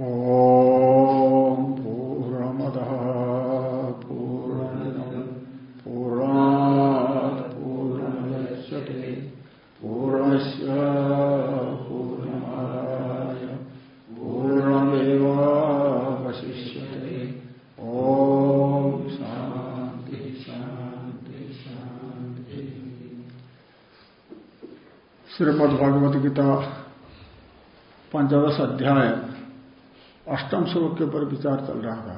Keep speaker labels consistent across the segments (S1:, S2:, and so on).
S1: ॐ पूर्णमदः पूर्णमिदम् पूर्णात् पूर्णमुदच्यते पूर्णस्य पूर्णमादाय, पूर्णमेवावशिष्यते। ॐ शान्ति शान्ति शान्ति। श्रीमद्भगवद गीता पंचदश अध्याय। अष्टम श्लोक के ऊपर विचार चल रहा था,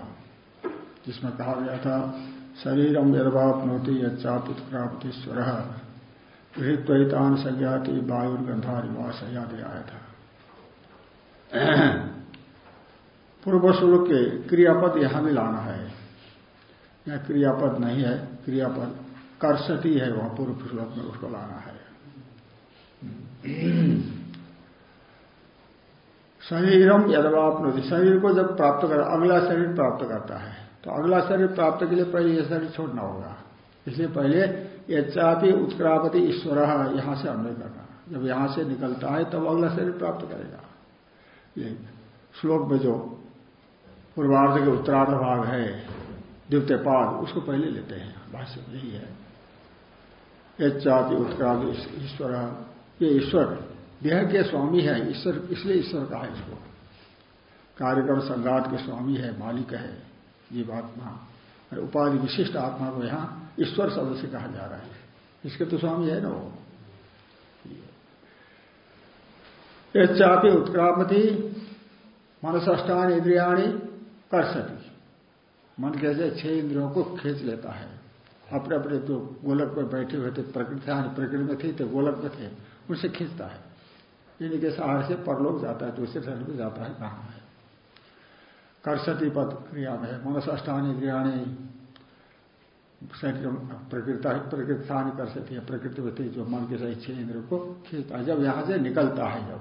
S1: जिसमें कहा गया था शरीरम यदवापनोति यच्चापित स्वर गृहत्वतान संज्ञाति वायुर्गंधारिवास याद आया था। पूर्व श्लोक के क्रियापद यहाँ भी लाना है। यह क्रियापद नहीं है, क्रियापद कर्षति है, वहाँ पूर्व श्लोक में उसको लाना है। शरीरम यदवापनोति। शरीर को जब प्राप्त कर, अगला शरीर प्राप्त करता है तो अगला शरीर प्राप्त के लिए पहले यह शरीर छोड़ना होगा। इसलिए पहले यच्चापि उत्क्रापति ईश्वर यहाँ से अन्वय करना। जब यहाँ से निकलता है, तब अगला शरीर प्राप्त करेगा। ये श्लोक में जो पूर्वार्ध के उत्तरार्ध भाग है द्वितीय पाद उसको पहले लेते हैं। भाष्य यही है। यच्चापि उत्क्रांति ईश्वर। ये ईश्वर देह के स्वामी है, ईश्वर, इसलिए ईश्वर कहा इसको। कार्यक्रम संघात के स्वामी है, मालिक है जीवात्मा उपाधि विशिष्ट आत्मा को यहाँ ईश्वर शब्द से कहा जा रहा है। इसके तो स्वामी है ना वो। चापी उत्क्रामति, मनसष्टान इंद्रियाणी कर सकी मन कैसे छह इंद्रियों को खींच लेता है। अपने अपने जो गोलक में बैठे हुए थे, प्रकृति प्रकृति में थे तो गोलक में थे, उनसे खींचता है। इनके सहारे से परलोक जाता है दूसरे शरीर में जाता है। कहाँ है। कर्षति पद क्रिया में मनसष्टान इंद्रियाणी शरीर प्रकृति प्रकृति कर सकती है प्रकृति में जो मन के सही छह इंद्र को खींचता है। जब यहाँ से निकलता है जब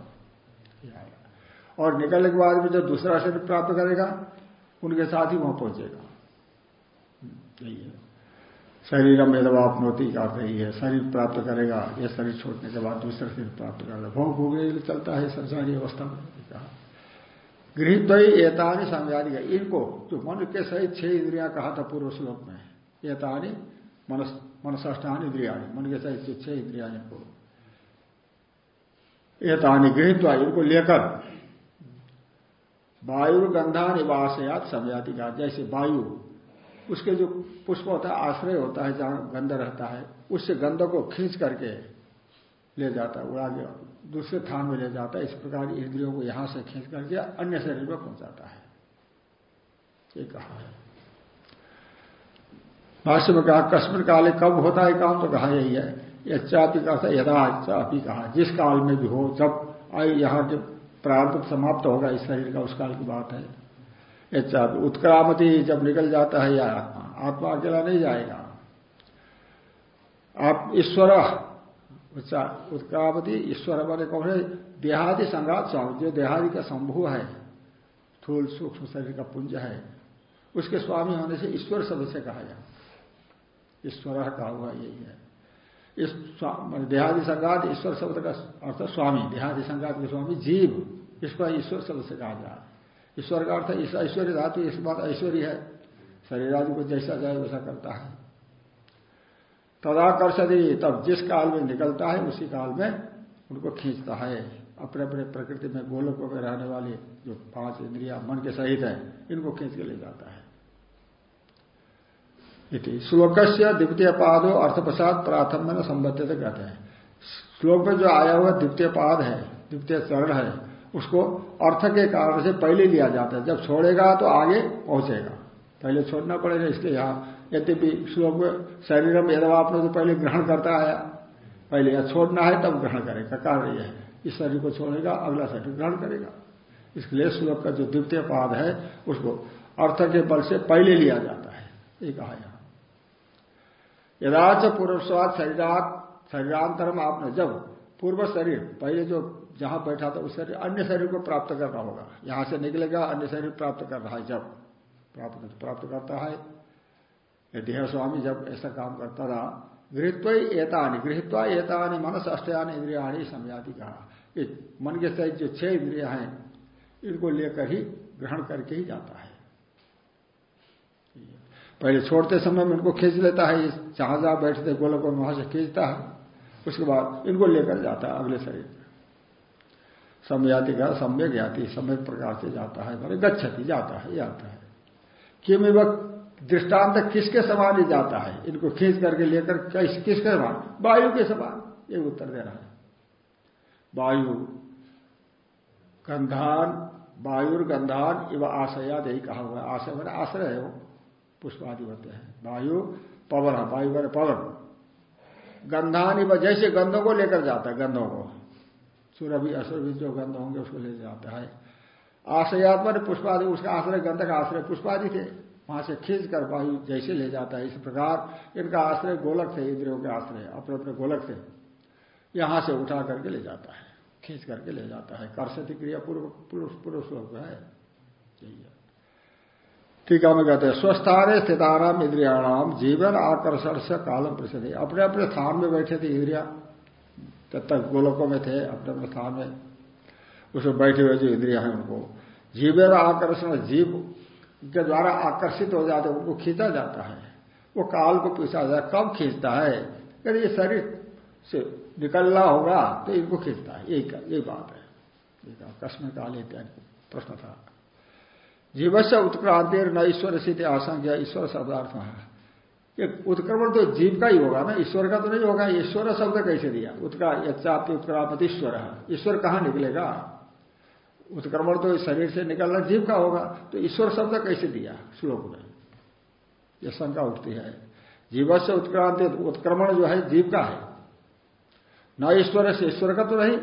S1: और निकलने के बाद में जब दूसरा शरीर प्राप्त करेगा उनके साथ ही वहाँ पहुंचेगा। यही है। शरीरम यदवापनोति का अर्थ है। शरीर प्राप्त करेगा यह शरीर छोड़ने के बाद दूसरा शरीर प्राप्त करेगा भोग के लिए चलता है संसारी अवस्था में कहा। गृहित एतानी समयादि इनको जो मन के सहित छह इंद्रिया कहा था पूर्व श्लोक में, एतानी मनसाष्टान इंद्रिया मन के सहित छह इंद्रिया इनको एतानी गृहित इनको लेकर वायु गंधा निवासयात समयाति का जैसे वायु उसके जो पुष्प होता है, आश्रय होता है, जहाँ गंध रहता है, उससे गंध को खींच करके ले जाता है उड़ा के दूसरे थान में ले जाता है, इस प्रकार इंद्रियों को यहाँ से खींच करके अन्य शरीर में पहुंचाता है। ये कहा है। भाष्य में कहा, कस्मिन काले कब होता है काम तो कहा यही है, यच्चापि का यदा चापी कहा, जिस काल में भी हो, जब आई यहाँ के प्रारंभ समाप्त होगा, इस शरीर का, उस काल की बात है। उत्क्रामति जब निकल जाता है या आत्मा। आत्मा अकेला नहीं जाएगा। आप ईश्वर उत्क्रामति ईश्वर वाले कौन है? देहादि संघात स्वामी, जो देहादि का संभू है थूल सूक्ष्म शरीर का पुंज है, उसके स्वामी होने से ईश्वर शब्द से कहा जाए ईश्वर कहा हुआ यही है। इस देहादि संघात ईश्वर शब्द का अर्थ स्वामी, देहादि संघात के स्वामी जीव, इसको ईश्वर शब्द से कहा जाए ईश्वर का अर्थ इस ऐश्वर्य धातु, इस बात ऐश्वर्य है। शरीर आदि को जैसा जाए वैसा करता है। तदाकर्षदी तब जिस काल में निकलता है, उसी काल में उनको खींचता है। अपने अपने प्रकृति में गोलकों में रहने वाले जो पाँच इंद्रिया मन के सहित है, इनको खींच के ले जाता है। श्लोक से द्वितीय पादो अर्थप्रसाद प्राथम में संबद्ध कहते हैं। श्लोक में जो आया हुआ द्वितीय पाद है, द्वितीय चरण है उसको अर्थ के कारण से पहले लिया जाता है। जब छोड़ेगा तो आगे पहुंचेगा। पहले छोड़ना पड़ेगा, इसलिए यहाँ यद्यपि श्लोक शरीरम यदव आपने तो पहले ग्रहण करता आया। पहले यह छोड़ना है, तब ग्रहण करेगा। कारण यह है, इस शरीर को छोड़ेगा, अगला शरीर ग्रहण करेगा। इसलिए श्लोक का जो द्वितीय पाद है, उसको अर्थ के बल से पहले लिया जाता है। ये कहा यहाँ। यदाच पूर्वस्वाद शरीरात शरीरांतरम आपने जब पूर्व शरीर, पहले जो जहाँ बैठा था, उस शरीर, अन्य शरीर को प्राप्त करना होगा। यहाँ से निकलेगा, अन्य शरीर प्राप्त कर रहा है, जब प्राप्त प्राप्त करता है। देह स्वामी जब ऐसा काम करता था, गृहत्व एतानी, गृहत्वा एतानी मनस अष्टयान इंद्रियाणी समयादि कहा। मन के सहित जो छह इंद्रिया हैं, इनको लेकर ही ग्रहण करके ही जाता है। पहले छोड़ते समय में इनको खींच लेता है, जहाँ जहाँ बैठते गोलक में वहाँ से खींचता है, उसके बाद इनको लेकर जाता है अगले शरीर। में समयाति का सम्यक जाति सम्यक प्रकार से जाता है, मैंने गच्छति, जाता है जाता है। किम दृष्टांत किसके समान ही जाता है? इनको खींच करके लेकर किस, किसके समान? वायु के समान, ये उत्तर दे रहा है। वायु, गंधान, वायुर गंधान इव आशयाद यही कहा हुआ आशय मैंने आश्रय है वो, पुष्पादि होते हैं। वायु, पवन, वायु मैंने पवन। गंधान इव जैसे गंधों को लेकर जाता है, गंधों को। सूरभि असुरभि जो गंध होंगे उसको ले जाता है। आश्रयात्मा पुष्पादि, उसका आश्रय गंध का आश्रय पुष्पादि थे। वहाँ से खींच कर वायु जैसे ले जाता है। इस प्रकार इनका आश्रय गोलक थे, इंद्रियों के आश्रय अपने अपने गोलक थे। यहाँ से उठा करके ले जाता है, खींच करके ले जाता है। कर्षति क्रिया पूर्व, पुरुष श्लोक है। ठीक है कहते हैं, स्वस्थान स्थिताराम इंद्रियाणाम, जीवन आकर्षण से कालम प्रसिद्ध। अपने अपने स्थान में बैठे थे इंद्रिया। तब तक गोलकों में थे अपने अपने स्थान में। उसमें बैठे हुए जो इंद्रिया है उनको जीवन आकर्षण, जीव के द्वारा आकर्षित हो जाते उनको खींचा जाता है। वो काल को पूछा जाता कब खींचता है? यदि ये शरीर से निकलना होगा तो इनको खींचता है। यही यही बात है। कस्म काल इत्यादि प्रश्न था। जीव से उत्क्रांति न ईश्वर स्थिति आशंका ईश्वर शब्दार्थ है। उत्क्रमण तो जीव का ही होगा ना ईश्वर का तो नहीं होगा ईश्वर शब्द कैसे दिया? उत्क्रा यच्चाप्य उत्क्रामत ईश्वर। ईश्वर कहाँ निकलेगा? उत्क्रमण तो शरीर से निकलना जीव का होगा तो ईश्वर शब्द कैसे दिया श्लोक में? यह शंका उठती है। जीव से उत्क्रांति उत्क्रमण जो है जीव का है। न ईश्वर से ईश्वर का तो नहीं।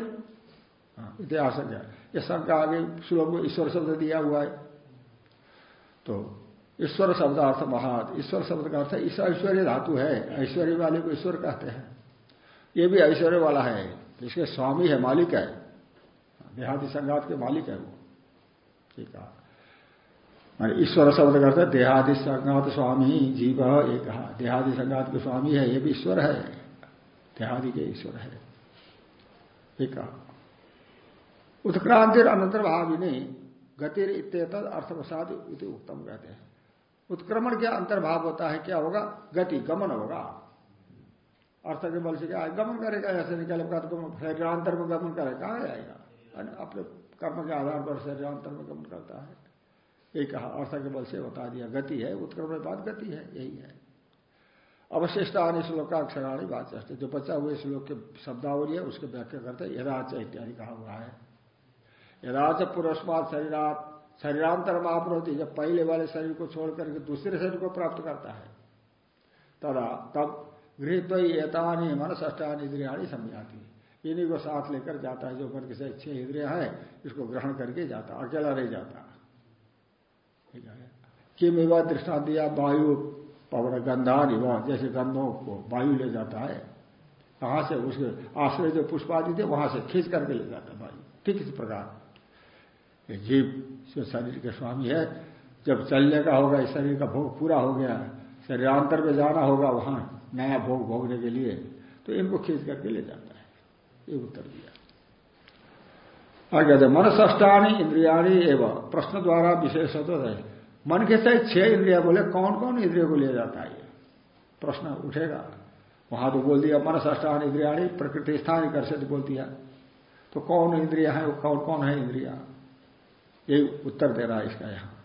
S1: हाँ, इतिहास यह शंका आगे श्लोक में ईश्वर शब्द दिया हुआ है। तो ईश्वर शब्दार्थ महाद। ईश्वर शब्द का अर्थ ईश्वर ऐश्वर्य धातु है। ऐश्वर्य वाले को ईश्वर कहते हैं। ये भी ऐश्वर्य वाला है। इसके स्वामी है, मालिक है। देहादि संघात के मालिक है वो। ठीक है। ईश्वर शब्द करते देहादि संघात स्वामी, जीव एक। देहादि संघात के स्वामी है, ये भी ईश्वर है। देहादि के ईश्वर है। ठीक है। उत्क्रांतिर अनंतर भाविनी गतिर इत अर्थवसाद उत्तम कहते हैं। उत्क्रमण के अंतर्भाव होता है, क्या होगा? गति, गमन होगा। अर्थ के बल से क्या गमन करेगा, ऐसे निकलेगा तो शरीरांतर में गमन करेगा, कहा जाएगा अपने कर्म के आधार पर शरीरांतर में गमन करता है। यही कहा, अर्थ के बल से बता दिया, गति है, उत्क्रमण बात गति है, यही है। अवशिष्ट आने श्लोक का अक्षराणी बात जो बचा हुए श्लोक के शब्दावली है, उसके व्याख्या करते यदाच इत्यादि कहा हुआ है। यदाच पुरस्मात शरीरात शरीरांतर माप होती, जब पहले वाले शरीर को छोड़ करके दूसरे शरीर को प्राप्त करता है, तदा तब गृहित एतानी मन ष्टानी इंद्रियाणी समझाती इन्हीं को साथ लेकर जाता है, जो मन किसी छह इंद्रिया है, इसको ग्रहण करके जाता, अकेला नहीं जाता। किम विवाह दृष्टान दिया वायु पवन गंधान युवा जैसे गंधों को वायु ले जाता है कहाँ से उसके आश्रय जो पुष्पादि थे, वहाँ से खींच करके ले जाता है वायु। ठीक इस प्रकार। जीव जो शरीर के स्वामी है। जब चलने का होगा, इस शरीर का भोग पूरा हो गया, शरीरांतर में जाना होगा वहाँ, नया भोग भोगने के लिए तो इनको खींच करके ले जाता है। ये उत्तर दिया। आगे मन ष्टानी इंद्रियाणी एवं। प्रश्न द्वारा विशेष है, मन के सहित छह इंद्रिया बोले कौन कौन इंद्रियों को ले जाता है प्रश्न उठेगा। वहाँ तो बोल दिया मन ष्टान इंद्रियाणी प्रकृति स्थान कर तो बोल दिया तो कौन इंद्रिया है कौन कौन है इंद्रिया? ये उत्तर दे रहा है इसका यहाँ।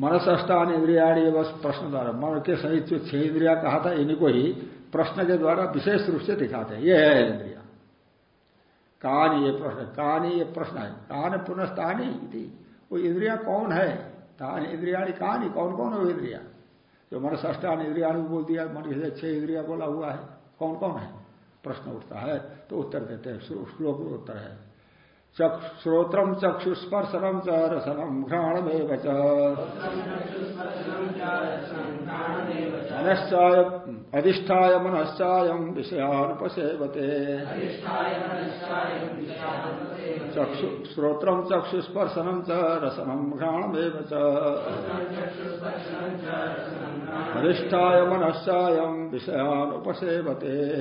S1: मनसष्टान इंद्रियाणी बस प्रश्न द्वारा। मन के सहित जो छह इंद्रिया कहा था, इन्हीं को ही प्रश्न के द्वारा विशेष रूप से दिखाते हैं। ये है इंद्रिया। कान ये प्रश्न, कान ये प्रश्न है। कान पुनस्तानी वो इंद्रिया कौन है? तान इंद्रियाणी कहानी कौन कौन है इंद्रिया? जो मन ष्टान इंद्रियाणी बोल दिया, मन के छह इंद्रिया बोला हुआ है कौन कौन है? प्रश्न उठता है तो उत्तर देते हैं। श्लोक उत्तर है। श्रोत्रम चक्षुस्पर्शनम च रसनम घ्राणमेव मनश्चाय, अधिष्ठाय मनश्चाय विषयानुपसेवते। चक्षु श्रोत्रम चक्षुस्पर्शनम च रसनम घ्राणमेव अधिष्ठाय मनश्चाय विषयानुपसेवते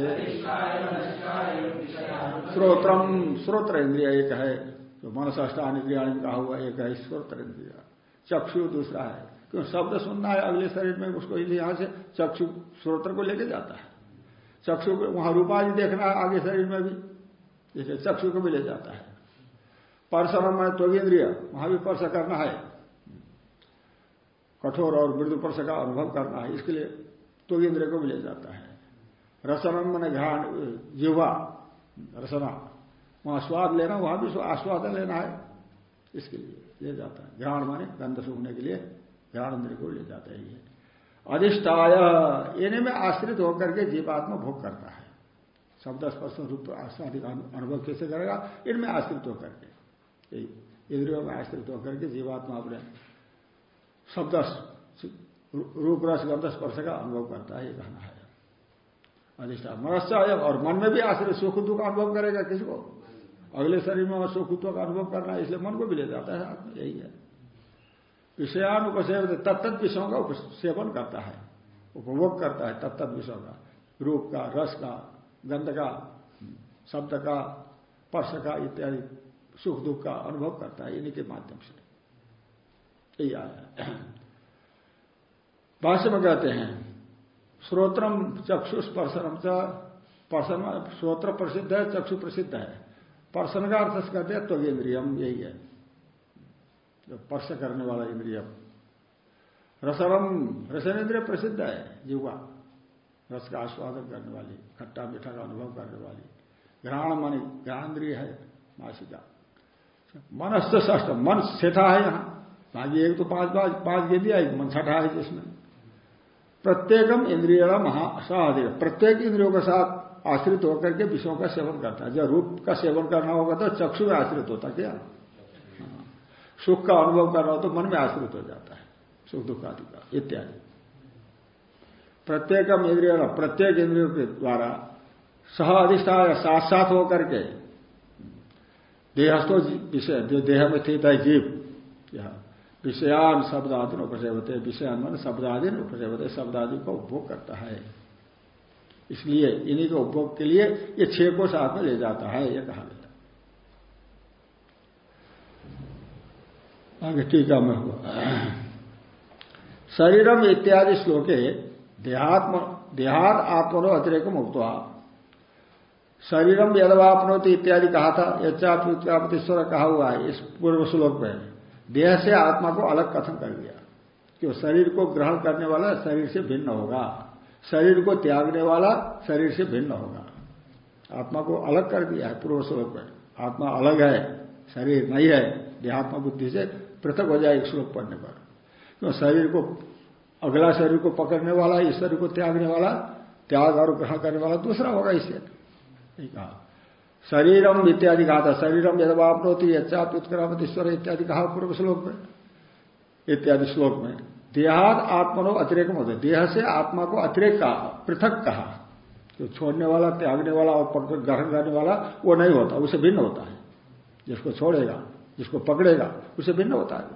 S1: श्रोत्रम श्रोत्र इंद्रिय एक है। तो मनस अष्टान इंद्रिया कहा हुआ एक है श्रोत्र इंद्रिया चक्षु दूसरा है। क्यों? शब्द सुनना है, अगले शरीर में उसको यहाँ से चक्षु, श्रोत्र को लेके जाता है। चक्षु को वहाँ रूपाधि देखना है, आगे शरीर में भी। जैसे चक्षु को भी ले जाता है। परसरम है इंद्रिय वहाँ भी पर्श करना है। कठोर और मृदु पर्श का अनुभव करना है, इसके लिए तो इंद्रिय को भी ले जाता है। रसनम मैंने घ्राण युवा रसना। वहाँ स्वाद लेना, वहाँ भी आस्वादन लेना है, इसके लिए ले जाता है। घ्राण माने गंध सूखने के लिए घ्राण इंद्र को ले जाता है ये। अधिष्ठाय, इन्हें में आश्रित होकर के जीवात्मा भोग करता है। शब्द स्पर्श रूप आस्वादिक अनुभव कैसे करेगा? इनमें आश्रित होकर के। इंद्रियों में आश्रित होकर के जीवात्मा अपने शब्द रूप रस गंध स्पर्श का अनुभव करता है, ये कहना है। अधिष्ठान मनश्चाय और मन में भी आश्रित सुख दुख अनुभव करेगा किसको? अगले शरीर में सुख दुख का अनुभव करना है, इसलिए मन को भी ले जाता है, आत्मा यही है। विषयानुपसेव तत्त विषयों का सेवन करता है, उपभोग करता है तत्त विषयों का। रूप का, रस का, गंध का, शब्द का, स्पर्श का इत्यादि सुख दुख का अनुभव करता है, इन्हीं के माध्यम से। भाष्य में कहते हैं, श्रोत्रम चक्षु स्पर्शनम पर्सन श्रोत्र प्रसिद्ध है, चक्षु प्रसिद्ध है। पर्सन का अर्थ कहते हैं तो इंद्रियम, यही है। जो स्पर्श करने वाला इंद्रियम। रसरम रसन इंद्रिय प्रसिद्ध है, युवा। रस का आस्वादन करने वाली, खट्टा मीठा का अनुभव करने वाली। ग्रहण मानी ग्रहांद्रिय है मासिका मनस्थ ष्ठ मन छठा है यहाँ। बाकी एक तो पाँच पाँच पाँच गेंदी आई मन छठा है जिसमें प्रत्येकम इंद्रिय महासाधिक प्रत्येक इंद्रियों के साथ आश्रित होकर के विषयों का सेवन करता है। जब रूप का सेवन करना होगा तो चक्षु में आश्रित होता क्या? सुख का अनुभव करना हो तो मन में आश्रित हो जाता है। सुख दुख आदि का, इत्यादि। प्रत्येक इंद्रिय प्रत्येक इंद्रियों के द्वारा सह अधिष्ठान साथ साथ होकर के, देहस्थो विषय, जो देह में स्थित है जीव विषयान शब्द आदि उपजय होते विषयान मन शब्द आदि उपजय होते शब्द आदि का उपभोग करता है। इसलिए इन्हीं के उपभोग के लिए ये छह को साथ में ले जाता है यह कहा गया। आगे टीका में हुआ। शरीरम इत्यादि श्लोके देहात्म, देहात आत्मनो अतिरिक्त मुक्त शरीरम यदवापनोति इत्यादि कहा था यच्चापीश्वर कहा हुआ है, इस पूर्व श्लोक में। देह से आत्मा को अलग कथन कर दिया कि शरीर को ग्रहण करने वाला शरीर से भिन्न होगा। शरीर को त्यागने वाला शरीर से भिन्न होगा। आत्मा को अलग कर दिया है पूर्व श्लोक में। आत्मा अलग है, शरीर नहीं है, देहात्मा बुद्धि से पृथक हो जाए एक श्लोक पढ़ने पर। क्यों शरीर को, अगला शरीर को पकड़ने वाला, इस शरीर को त्यागने वाला, त्याग और ग्रहण करने वाला दूसरा होगा इससे कहा। शरीरम इत्यादि कहा था शरीरम यदवापनोती यच्चात उत्क्रामत ईश्वर इत्यादि कहा पूर्व श्लोक में। इत्यादि श्लोक में। देहात आत्मनो अतिरेक होते। देह से आत्मा को अतिरेक कहा पृथक कहा जो छोड़ने वाला, त्यागने वाला और ग्रहण करने वाला, वो नहीं होता, उसे भिन्न होता है। जिसको छोड़ेगा, जिसको पकड़ेगा, उसे भिन्न होता है।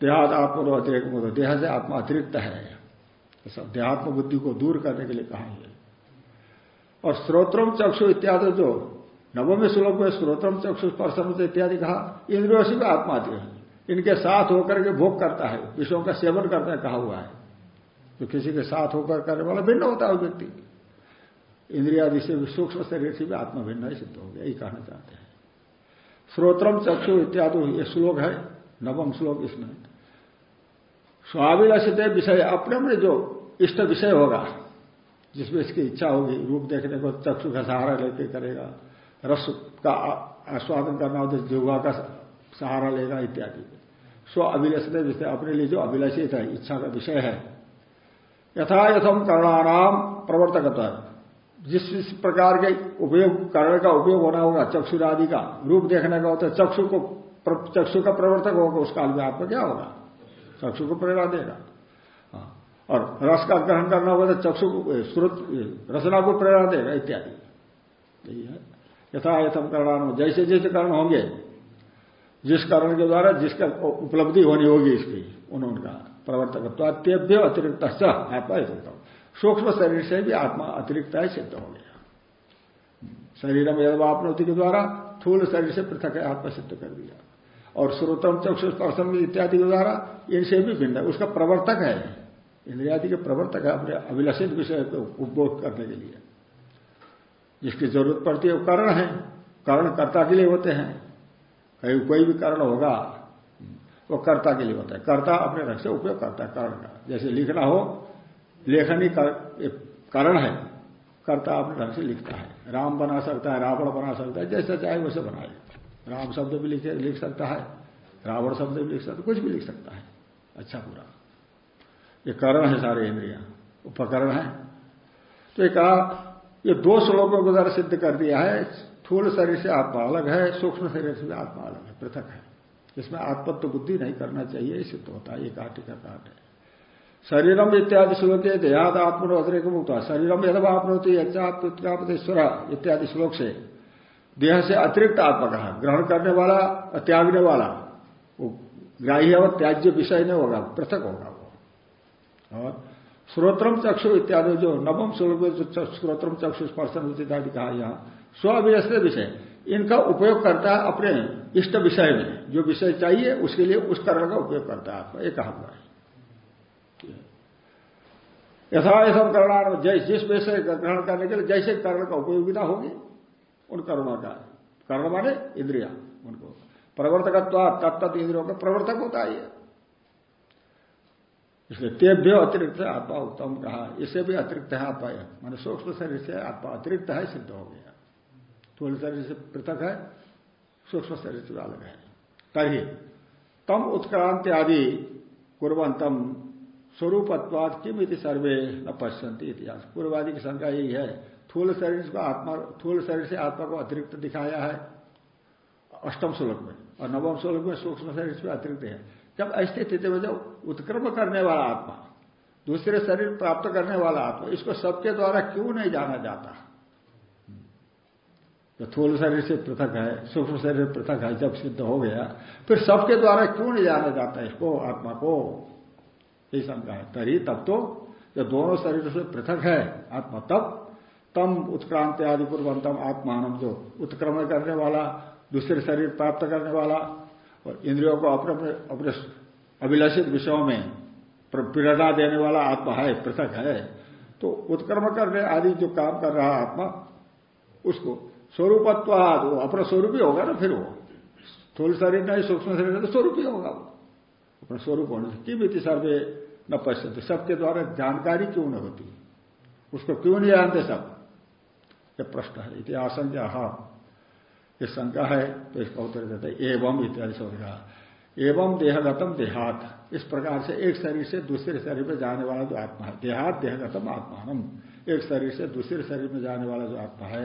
S1: देहात आत्मा अतिरिक्त देह से आत्मा अतिरिक्त है। सब देहात्म बुद्धि को दूर करने के लिए कहा है। और स्रोत्रम चक्षु इत्यादि जो नवमी श्लोक में स्रोत्रम चक्षु स्पर्शन इत्यादि कहा इंद्रियों से भी आत्मा आती है। इनके साथ होकर के भोग करता है, विषयों का सेवन करता है, कहा हुआ है। तो किसी के साथ होकर करने वाला भिन्न होता है व्यक्ति। इंद्रिया से सूक्ष्म शरीर से भी आत्मा भिन्न ही सिद्ध हो गया, यही कहना चाहते हैं। श्रोत्रम चक्षु इत्यादि, ये श्लोक है, नवम श्लोक इसमें। स्वाभिलषित विषय, अपने अपने जो इष्ट विषय होगा जिसमें इसकी इच्छा होगी, रूप देखने को चक्षु का सहारा लेके करेगा, रस का आस्वादन करना हो तो जिह्वा का सहारा लेगा इत्यादि। स्व अभिलषित विषय अपने लिए जो अभिलषित है इच्छा का विषय है। यथा यथम करणाराम प्रवर्तक जिस जिस प्रकार के उपयोग करने का उपयोग होना होगा चक्षु आदि का रूप देखने का होता है, चक्षु को चक्षु का प्रवर्तक होगा, उस काल में आपको क्या होगा? चक्षु को प्रेरणा देगा। और रस का ग्रहण करना होगा तो चक्षु स्रोत रचना को प्रेरणा देगा, इत्यादि। है। यथा यथम करणान, जैसे जैसे कारण होंगे, जिस कारण के द्वारा जिसका उपलब्धि होनी होगी इसकी, उन्होंने प्रवर्तक तो अत्यभ्य अतिरिक्त आप सूक्ष्म शरीर से भी आत्मा अतिरिक्त है सिद्ध हो गया। शरीर में यदवापनोति के द्वारा थूल शरीर से पृथक है, आत्मा सिद्ध कर दिया। और श्रोतम चक्षु स्पर्शम इत्यादि के द्वारा इनसे भी भिन्न है। उसका प्रवर्तक है। इंद्रियादि के प्रवर्तक है अपने अभिलषित विषय को उपभोग करने के लिए। जिसकी ज़रूरत पड़ती है वो कर्ण है। कर्ण कर्ता के लिए होते हैं। कहीं कोई भी कर्ण होगा, वो कर्ता के लिए होता है। कर्ता अपने रंग से उपयोग करता है कर्ण का। जैसे लिखना हो, लेखनी कारण है। कर्ता अपने ढंग से लिखता है। राम बना सकता है, रावण बना सकता है, जैसा चाहे वैसे बनाए। राम शब्द भी लिख सकता है, रावण शब्द भी लिख सकता है, कुछ भी लिख सकता है। अच्छा पूरा। ये करण है सारे इंद्रिया। उपकरण है। तो कहा, ये दो श्लोकों को द्वारा सिद्ध कर दिया है। थूल शरीर से आत्मा अलग है, सूक्ष्म शरीर से आत्मा अलग है, पृथक है। इसमें आत्मत्व बुद्धि नहीं करना चाहिए सिद्ध होता है, ये काटी का काट है। शरीरम इत्यादि श्लोक देहाद आत्मनो अतिरिक्त मुक्त शरीरम यदवा आपनोती ईश्वर इत्यादि श्लोक से देह से अतिरिक्त आत्मा कहा। ग्रहण करने वाला, त्यागने वाला, वो ग्राह्य और त्याज्य विषय नहीं होगा, पृथक होगा। और श्रोत्रम चक्षु इत्यादि जो नवम श्लोक जो श्रोत्रम चक्षु स्पर्शन इत्यादि कहा यहाँ, स्व विषय। इनका उपयोग करता है अपने इष्ट विषय में। जो विषय चाहिए, उसके लिए उस करण का उपयोग करता है। आपका एक कहा हुआ है। यथा यथा करणार जैसे जिस विषय ग्रहण करने के लिए जैसे कर्ण का उपयोगिता होगी, उन कर्मों का। कर्ण माने इंद्रिया उनको। प्रवर्तकत्व तत्त इंद्रियों का प्रवर्तक होता है इसलिए तेभ्य अतिरिक्त है आत्मा उत्तम कहा। इससे भी अतिरिक्त है आत्मा माने सूक्ष्म शरीर से आत्मा अतिरिक्त है, सिद्ध हो गया। थोड़े शरीर से पृथक है, सूक्ष्म शरीर से अलग है। तभी तम उत्क्रांति आदि कुरंतम स्वरूपत्वाद किम सर्वे न पश्यंती इतिहास। पूर्वादि की शंका यही है। थूल शरीर को आत्मा थूल शरीर से आत्मा को अतिरिक्त दिखाया है अष्टम श्लोक में। और नवम श्लोक में सूक्ष्म शरीर से अतिरिक्त है। जब में जब उत्क्रम करने वाला आत्मा, दूसरे शरीर प्राप्त करने वाला आत्मा, इसको सबके द्वारा क्यों नहीं जाना जाता? जो थूल शरीर से पृथक है, सूक्ष्म शरीर पृथक है, जब सिद्ध हो गया, फिर सबके द्वारा क्यों नहीं जाना जाता इसको, आत्मा को? यही शंका है। तरी तब तो जब दोनों शरीर से पृथक है, आत्मा तब, तम उत्क्रांति आदि पूर्वंतम आत्मान जो उत्क्रमण करने वाला, दूसरे शरीर प्राप्त करने वाला और इंद्रियों को अपने अपने अभिलषित विषयों में प्रेरणा देने वाला आत्मा है, पृथक है तो उत्कर्म करने आदि जो काम कर रहा आत्मा, उसको स्वरूपत्वाद, वो अपना स्वरूप ही होगा ना फिर वो। स्थूल शरीर नहीं, सूक्ष्म शरीर तो स्वरूप ही होगा वो। अपना स्वरूप होने से किमिति सर्वे न पश्यते? सबके द्वारा जानकारी क्यों न होती? उसको क्यों नहीं जानते सब? ये प्रश्न है, इतिहास हा। ये शंका है तो इसका उत्तर देते एवं इत्यादि से होगा। एवं देहगतम देहात, इस प्रकार से एक शरीर से दूसरे शरीर में जाने वाला जो आत्मा है, देहात देहगतम आत्मान एक शरीर से दूसरे शरीर में जाने वाला जो आत्मा है,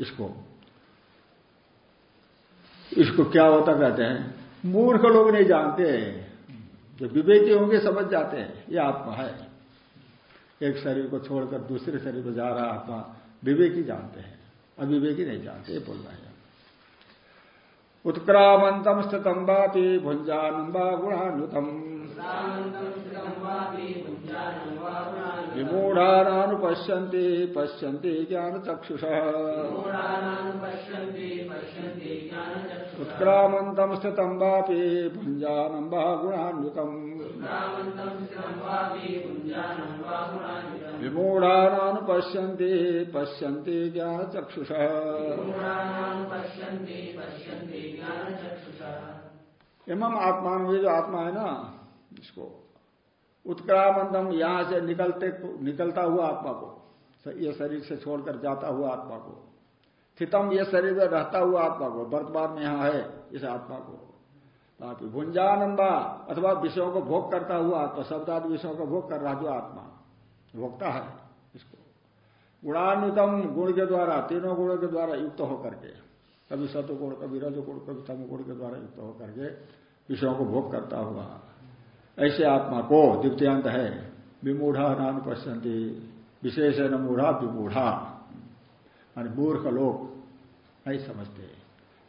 S1: इसको इसको क्या होता कहते हैं, मूर्ख लोग नहीं जानते, जो विवेकी होंगे समझ जाते हैं, ये आत्मा है। एक शरीर को छोड़कर दूसरे शरीर को जा रहा आत्मा विवेकी जानते हैं, अविवेकी नहीं जानते, ये बोलना हैं। उत्क्रामंतम स्थितम बापी भुंजानम बा गुणानुतम विमूढ़ानुपश्यन्ति पश्यन्ति ज्ञान चक्षुष उत्क्रामन्तम स्थितम वापि भुञ्जानं वा विमूढ़ानुपश्यन्ति पश्यन्ति ज्ञान चक्षुष इमम आत्मान जो आत्मा है ना, इसको। उत्क्रामंतम यहाँ से निकलते निकलता हुआ आत्मा को। ये शरीर से छोड़कर जाता हुआ आत्मा को। स्थितम ये शरीर में रहता हुआ आत्मा को। वर्तमान में यहाँ है इस आत्मा को। भुंजानंदा अथवा विषयों को भोग करता हुआ आत्मा, शब्दाद विषयों को भोग कर रहा जो आत्मा भोगता है इसको। गुणान्वितम गुण के द्वारा, तीनों गुणों के द्वारा युक्त होकर के, कभी सतुगुण कभी रजोगुण, कभी तमुगुण के द्वारा युक्त होकर के विषयों को भोग करता हुआ ऐसे आत्मा को द्वितीयांत है। विमूढ़ा नान पश्यंती विशेष न मूढ़ा विमूढ़ा मान मूर्ख लोग नहीं समझते।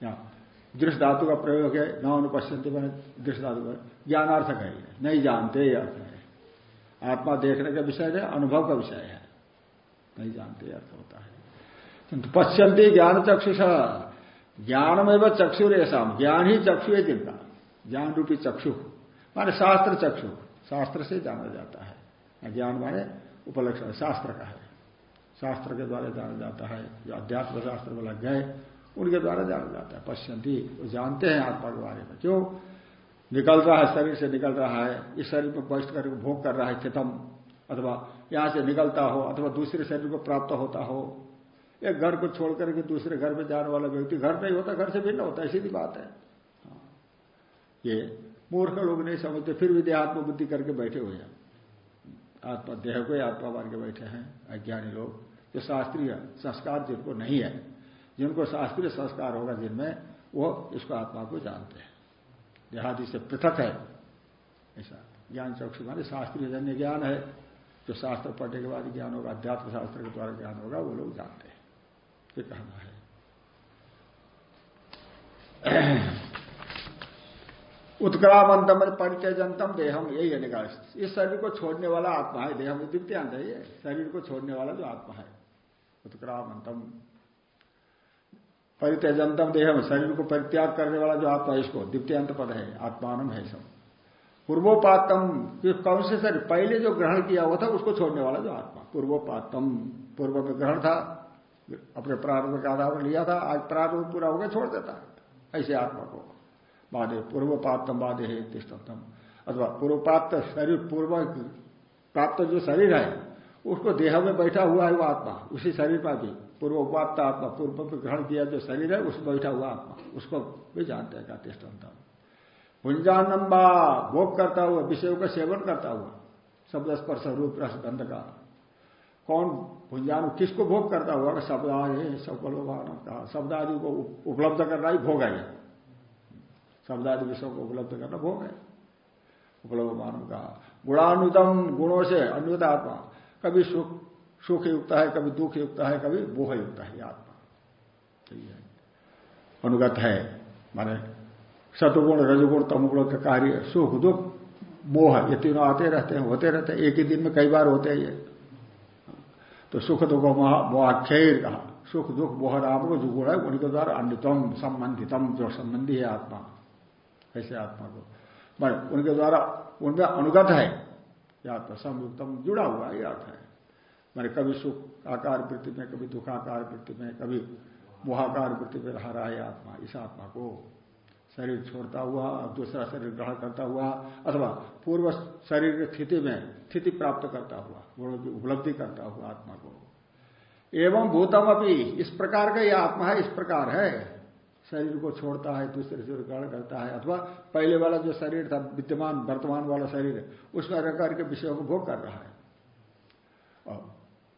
S1: या दृष्ट धातु का प्रयोग है न अनुपश्यंती मैंने दृष्ट धातु का ज्ञानार्थक है नहीं जानते ये अर्थ है। आत्मा देखने का विषय है, अनुभव का विषय है। नहीं जानते अर्थ होता है। किंतु पश्यंती ज्ञान चक्षुष। ज्ञान में वह चक्षुर ऐसा ज्ञान ही चक्षु है जिनका। ज्ञान रूपी चक्षु। माने शास्त्र चक्षु, शास्त्र से जाना जाता है। ज्ञान माने उपलक्षण, शास्त्र का है। शास्त्र के द्वारा जाना जाता है, जो अध्यात्म शास्त्र में लग गए, उनके द्वारा जाना जाता है। पश्चिंती वो जानते हैं आत्मा के बारे में। क्यों? निकल रहा है, शरीर से निकल रहा है, इस शरीर में बैठ करके भोग कर रहा है, चितम, अथवा यहाँ से निकलता हो, अथवा दूसरे शरीर को प्राप्त होता हो। एक घर को छोड़कर के दूसरे घर में जाने वाला व्यक्ति घर नहीं होता, घर से भिन्न होता ऐसी भी बात है। हाँ। ये मूर्ख लोग नहीं समझते, फिर भी देहात्म बुद्धि करके बैठे हुए हैं। आत्मा देह को ही आत्मा मान के बैठे हैं, अज्ञानी लोग, जो शास्त्रीय संस्कार जिनको नहीं है, जिनको शास्त्रीय संस्कार होगा जिनमें वो इसको आत्मा को जानते हैं। देहादि से पृथक है, ऐसा ज्ञान चक्षु माने शास्त्रीय जन्य ज्ञान है। जो शास्त्र पढ़ने के बाद ज्ञान होगा, अध्यात्म शास्त्र के द्वारा ज्ञान होगा, वो लोग जानते हैं। ये कहना है। उत्क्रामंतम परिचयजंतम देहम यही है निकाल इस शरीर को छोड़ने वाला आत्मा है देहम द्वितीयांत है शरीर को छोड़ने वाला जो आत्मा है उत्क्रामंतम परित्यजंतम देहम शरीर को परित्याग करने वाला जो आत्मा है, इसको द्वितीयांत पद है आत्मान है सब। पूर्वोपातम कौन से शरीर? पहले जो ग्रहण किया हुआ था, उसको छोड़ने वाला जो आत्मा। पूर्वोपातम पूर्व में ग्रहण था, अपने प्रारंभ का आधार लिया था, आज प्रारंभ पूरा हो गया, छोड़ देता ऐसे आत्मा को। बाधे पूर्वपातम बाधे है तिष्टम अथवा पूर्वपात शरीर, पूर्व प्राप्त जो शरीर है, उसको देह में बैठा हुआ है वो आत्मा, उसी शरीर पर भी। पूर्व पूर्वोपात आत्मा, पूर्व में ग्रहण किया जो शरीर है उसमें बैठा हुआ आत्मा, उसको भी जानते हैं का तिष्टम भुंजानंबा भोग करता हुआ, विषयों का सेवन करता हुआ, शब्द स्पर्श रूप, रस, गंध का। कौन भुंजान किसको भोग करता हुआ? शब्द आदि शब्द आदि को उपलब्ध करना ही भोग है। शब्दादि विषयों को उपलब्ध करना भोग है। उपलब्ध मानव का गुणानुतम गुणों से अन्युत आत्मा। कभी सुख सुख युक्त है, कभी दुख युक्त है, कभी मोह युक्त है आत्मा। अनुगत है, माने सतुगुण रजगुण, तमुगुण का कार्य, सुख, दुख, मोह, ये तीनों आते रहते हैं, होते रहते हैं। एक ही दिन में कई बार होते हैं ये। तो सुख, दुख मोहाख्यर कहा, सुख, दुख, मोह राम को जो गुण है उनके द्वारा अन्यतम संबंधितम, जो संबंधी है आत्मा। ऐसे आत्मा को। मैं उनके द्वारा उनमें अनुगत है या तो संयुक्तम जुड़ा हुआ है अर्थ है। मैंने कभी सुख आकार वृत्ति में, कभी दुखाकार वृत्ति में, कभी मुहाकार वृत्ति में रहा है आत्मा, इस आत्मा को। शरीर छोड़ता हुआ, दूसरा शरीर ग्रहण करता हुआ, अथवा पूर्व शरीर की स्थिति में स्थिति प्राप्त करता हुआ, गुणों उपलब्धि करता हुआ आत्मा को। एवं भूतम अभी इस प्रकार का यह आत्मा है, इस प्रकार है। शरीर को छोड़ता है दूसरे शरीर ग्रहण करता है। अथवा पहले वाला जो शरीर था, विद्यमान, वर्तमान वाला शरीर उसमें रह करके विषयों को भोग कर रहा है।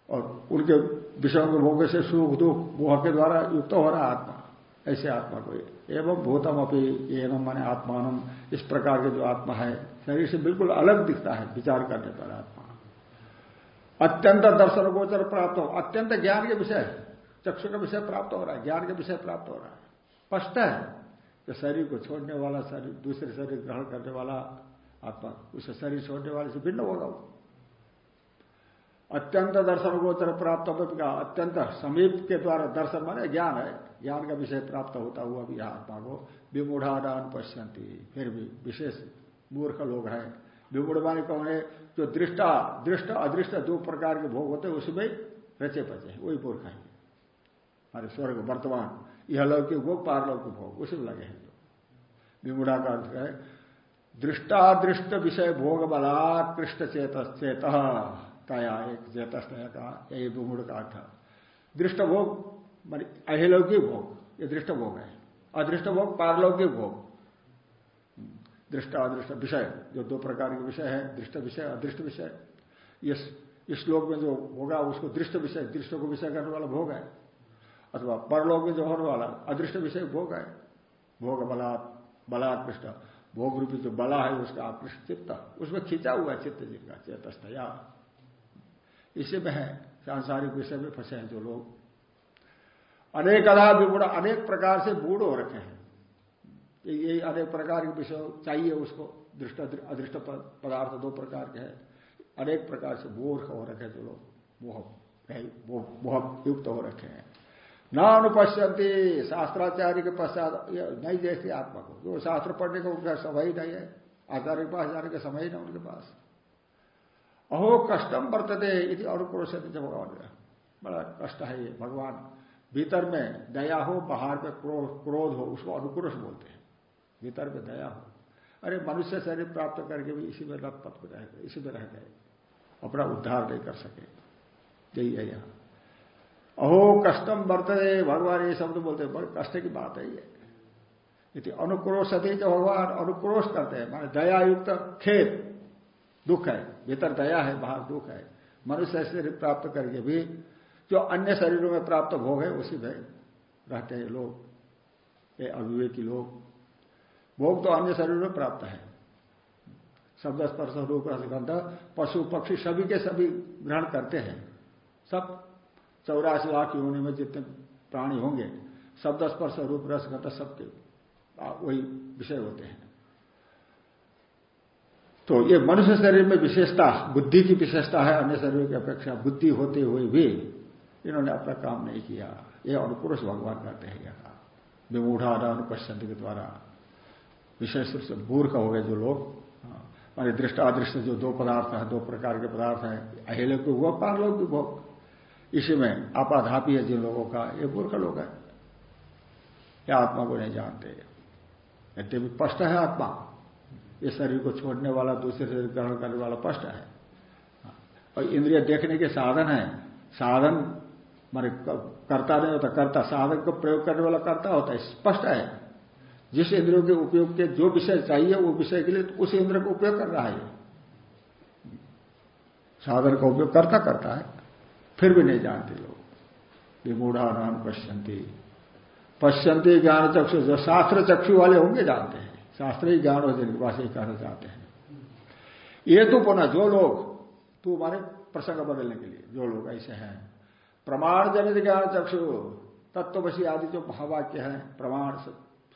S1: और उनके विषयों के भोग से सुख, दुख, मोह के द्वारा युक्त हो रहा आत्मा, ऐसे आत्मा को एवं भूतम अपनी एवं माने आत्मान इस प्रकार के जो आत्मा है, शरीर से बिल्कुल अलग दिखता है, विचार करने पर आत्मा। अत्यंत दर्शन गोचर प्राप्त हो, अत्यंत ज्ञान के विषय चक्षु का विषय प्राप्त हो रहा है, ज्ञान के विषय प्राप्त हो रहा है। स्पष्ट है कि शरीर को छोड़ने वाला शरीर, दूसरे शरीर ग्रहण करने वाला आत्मा, उसे शरीर छोड़ने वाले से भिन्न होगा वो। अत्यंत दर्शन गोचर प्राप्त का अत्यंत समीप के द्वारा दर्शन माने ज्ञान है। ज्ञान का विषय प्राप्त होता हुआ भी आत्मा को विमूढ़ादान पश्यंती। फिर भी विशेष मूर्ख लोग हैं। विमूढ़ माने कौन है? जो दृष्टा, दृष्ट, अदृष्ट दो प्रकार के भोग होते हैं, उसमें रचे पचे वही मूर्ख है। हमारे स्वर्ग वर्तमान, यह लौकिक भोग, पारलौकिक भोग, उसी में लगे हैं तो विमुड़ा का अर्थ है दृष्टादृष्ट विषय भोग बला कृष्ण चेत चेत तया एक चेतस का, यही विमुड़ का अर्थ दृष्ट भोग, मान अहिलौकिक भोग, ये दृष्ट भोग है। अदृष्ट भोग, पारलौकिक भोग। दृष्ट अदृष्ट विषय, जो दो प्रकार के विषय है, दृष्ट विषय, अदृष्ट विषय। इस श्लोक में जो होगा, उसको दृष्ट विषय, दृष्ट को विषय करने वाला भोग है। अथवा परलोक में जो होने वाला अदृष्ट विषय भोग है। भोग बला बलात्कृष्ट भोग रूपी जो बला है, उसका आकृष्ट चित्त। उसमें खींचा हुआ चित्त जिनका चेतस्तया इसी में है, सांसारिक विषय में फंसे हैं जो लोग। अनेक अदा विगुण अनेक प्रकार से बूढ़ हो रखे हैं। ये अनेक प्रकार के विषय चाहिए उसको। दृष्ट, अदृष्ट पदार्थ दो प्रकार के हैं। अनेक प्रकार से मूर्ख हो रखे जो लोग। मोह मोह युक्त हो रखे हैं। न अनुपश्यंती शास्त्राचार्य के पश्चात नहीं देखते आत्मा को। जो शास्त्र पढ़ने का उनका समय ही नहीं है। आचार्य के पास जाने का समय ही नहीं उनके पास। अहो कष्टम बरतते यदि अनुक्रोश भगवान बड़ा कष्ट है ये। भगवान भीतर में दया हो, बाहर में क्रोध हो, उसको अनुक्रोश बोलते हैं। भीतर में दया हो। अरे, मनुष्य शरीर प्राप्त करके भी इसी में लतपत रह गए इसी में रह गए अपना उद्धार नहीं कर सके। यही है यहाँ। अहो कष्टम बरतते भगवान ये शब्द बोलते बड़े कष्ट की बात है ये। यदि अनुक्रोश थे जो भगवान, अनुक्रोश करते हैं। माने दयायुक्त खेत दुख है, भीतर दया है, बाहर दुख है। मनुष्य शरीर प्राप्त करके भी जो अन्य शरीरों में प्राप्त भोग है, उसी में रहते हैं लोग। ये अविवेकी लोग। भोग तो अन्य शरीरों में प्राप्त है। शब्द स्पर्श, रूप, रसगंध, पशु, पक्षी, सभी के सभी ग्रहण करते हैं। सब चौरासी लाख योनि में जितने प्राणी होंगे शब्द स्पर्श रूप रसगंध सबके वही विषय होते हैं। तो ये मनुष्य शरीर में विशेषता, बुद्धि की विशेषता है, अन्य शरीर की अपेक्षा बुद्धि होते हुए भी इन्होंने अपना काम नहीं किया। ये अनुपुरुष भगवान करते हैं यह। विमूढ़ा अनुपश्यंत के द्वारा। विशेष रूप से मूर्ख हो गए जो लोग। मानी दृष्टादृष्ट जो दो पदार्थ है, दो प्रकार के पदार्थ हैं। अहिलोक भी भोग पारलोक भी भोग इसी में आपाधापी है जिन लोगों का। ये मूर्ख लोग है। या आत्मा को नहीं जानते। यद्यपि स्पष्ट है आत्मा। ये शरीर को छोड़ने वाला दूसरे शरीर ग्रहण करने वाला स्पष्ट हाँ, और इंद्रिय देखने के साधन है। साधन मारे करता नहीं होता करता साधन को प्रयोग करने वाला करता होता है। स्पष्ट है। जिस इंद्रियों के उपयोग के जो विषय चाहिए वो विषय के लिए तो उस इंद्र का उपयोग कर रहा है। साधन का उपयोग करता करता है। फिर भी नहीं जानते लोग। विमूढ़ा नाम पश्यंती। पश्यंती ज्ञान चक्षु, जो शास्त्र चक्षु वाले होंगे जानते हैं। शास्त्र ही ज्ञान हो जिनके पास ही कहना चाहते हैं। ये तो पुनः, जो लोग, तू हमारे प्रसंग बदलने के लिए, जो लोग ऐसे हैं। प्रमाण जनित ज्ञान चक्षु तत्वशी आदि जो महावाक्य है, प्रमाण,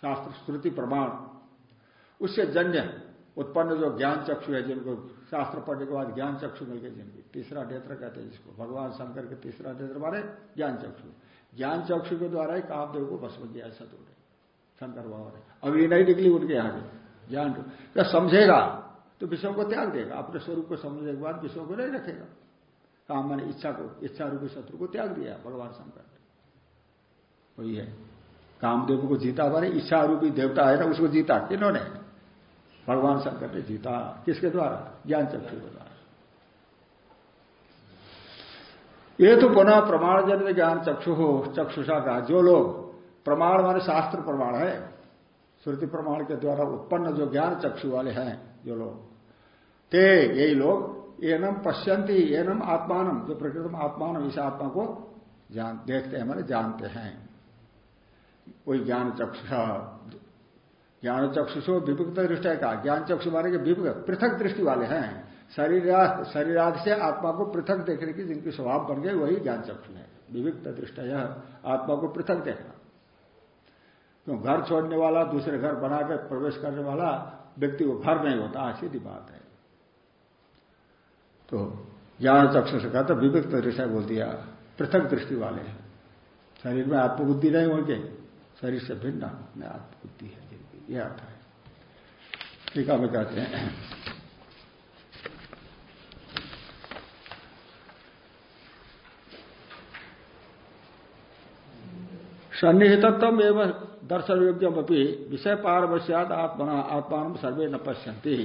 S1: शास्त्र, श्रुति प्रमाण, उससे जन्य उत्पन्न जो ज्ञान चक्षु है, जिनको शास्त्र पढ़ने के बाद ज्ञान चक्षु मिल गए जिनकी। तीसरा नेत्र कहते हैं जिसको, भगवान शंकर के तीसरा नेत्र मारे ज्ञान चक्षु। ज्ञान चक्षु के द्वारा ही कामदेव को भस्म किया सतुर ने शंकर बाबा ने। अभी नहीं निकली उनके आगे ज्ञान क्या समझेगा? तो विषयों को त्याग देगा। अपने स्वरूप को समझने के बाद विषयों को नहीं रखेगा। काम मैंने इच्छा को, इच्छा रूपी शत्रु को त्याग दिया भगवान शंकर वही है। कामदेव को जीता हमारे इच्छा रूपी देवता है ना, उसको जीता किन्होंने भगवान शंकर ने जीता, किसके द्वारा? ज्ञान चक्षु के द्वारा। ये तो पुनः प्रमाण जन्य ज्ञान चक्षु हो, चक्षुषा का। जो लोग प्रमाण माने शास्त्र प्रमाण है, श्रुति प्रमाण के द्वारा उत्पन्न जो ज्ञान चक्षु वाले हैं, जो लोग, ते यही लोग, एनम पश्यंती एनम आत्मानम, जो प्रकृतम आत्मान इस आत्मा को जान, देखते हैं, माने जानते हैं। वही ज्ञान चक्षु ज्ञान चक्षुषो विभुक्त दृष्टि का। ज्ञान चक्षु माने के विभुक्त पृथक दृष्टि वाले हैं। शरीर शरीराद से आत्मा को पृथक देखने की जिनकी स्वभाव बन गए वही ज्ञान चक्षु है। विविक्त दृष्टि यह आत्मा को पृथक देखना। क्यों? घर छोड़ने वाला, दूसरे घर बनाकर प्रवेश करने वाला व्यक्ति को घर नहीं होता सीधी बात है। तो ज्ञान चक्षु से कहता विविक्त दृष्टि बोल दिया, पृथक दृष्टि वाले हैं। शरीर में आत्मबुद्धि नहीं होंगे, शरीर से भिन्न में आत्मबुद्धि है। यह अर्थ है टीका में कहते हैं। सन्निहितत्व एवं दर्शन अपनी विषय पारवश्यात आत्मा आत्मा सर्वे न पश्यंती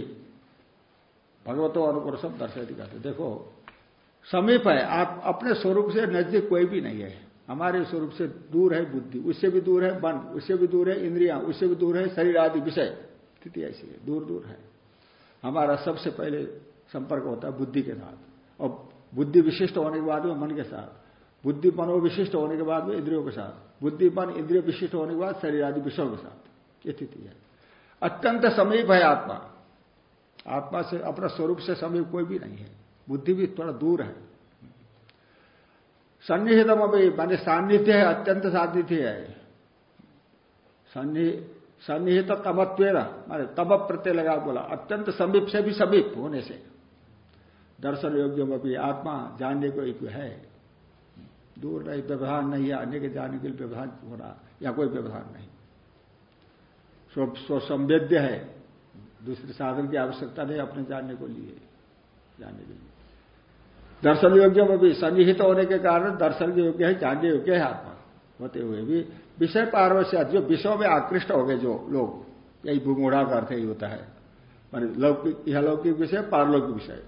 S1: भगवतो अनुपुरुषम दर्शयती कहते देखो, समीप है, आप अपने स्वरूप से नज़दीक कोई भी नहीं है। हमारे स्वरूप से दूर है बुद्धि, उससे भी दूर है मन, उससे भी दूर है इंद्रिया, उससे भी दूर है शरीर आदि विषय। स्थिति ऐसी है, दूर दूर है। हमारा सबसे पहले संपर्क होता है बुद्धि के साथ। और बुद्धि विशिष्ट होने के बाद में मन के साथ। बुद्धि मनो विशिष्ट होने के बाद में इंद्रियों के साथ। बुद्धि मन इंद्रिय विशिष्ट होने के बाद शरीर आदि विषयों के साथ। ये स्थिति है। अत्यंत समीप है आत्मा। आत्मा से अपना स्वरूप से समीप कोई भी नहीं है। बुद्धि भी थोड़ा दूर है। सन्निहितम अभी माने सान्निध्य है, अत्यंत सान्निध्य है। सन्निहित तमत्व माने तब प्रत्यय लगा बोला, अत्यंत समीप से भी समीप होने से। दर्शन योग्य अभी आत्मा जानने को एक है। दूर नहीं व्यवधान नहीं है अन्य के जाने के लिए व्यवधान हो रहा, या कोई व्यवधान नहीं। स्वसंवेद्य है, दूसरे साधन की आवश्यकता नहीं अपने जानने को लिए, जानने के लिए। दर्शन योग्य में भी सन्निहित होने के कारण दर्शन योग्य है, जानने योग्य है आत्मा। होते हुए भी विषय पारवश्य जो विषयों में आकृष्ट हो गए जो लोग, यही बुमूढ़ा का अर्थ ही होता है। मान लौकिक, यह लौकिक विषय, पारलौकिक विषय।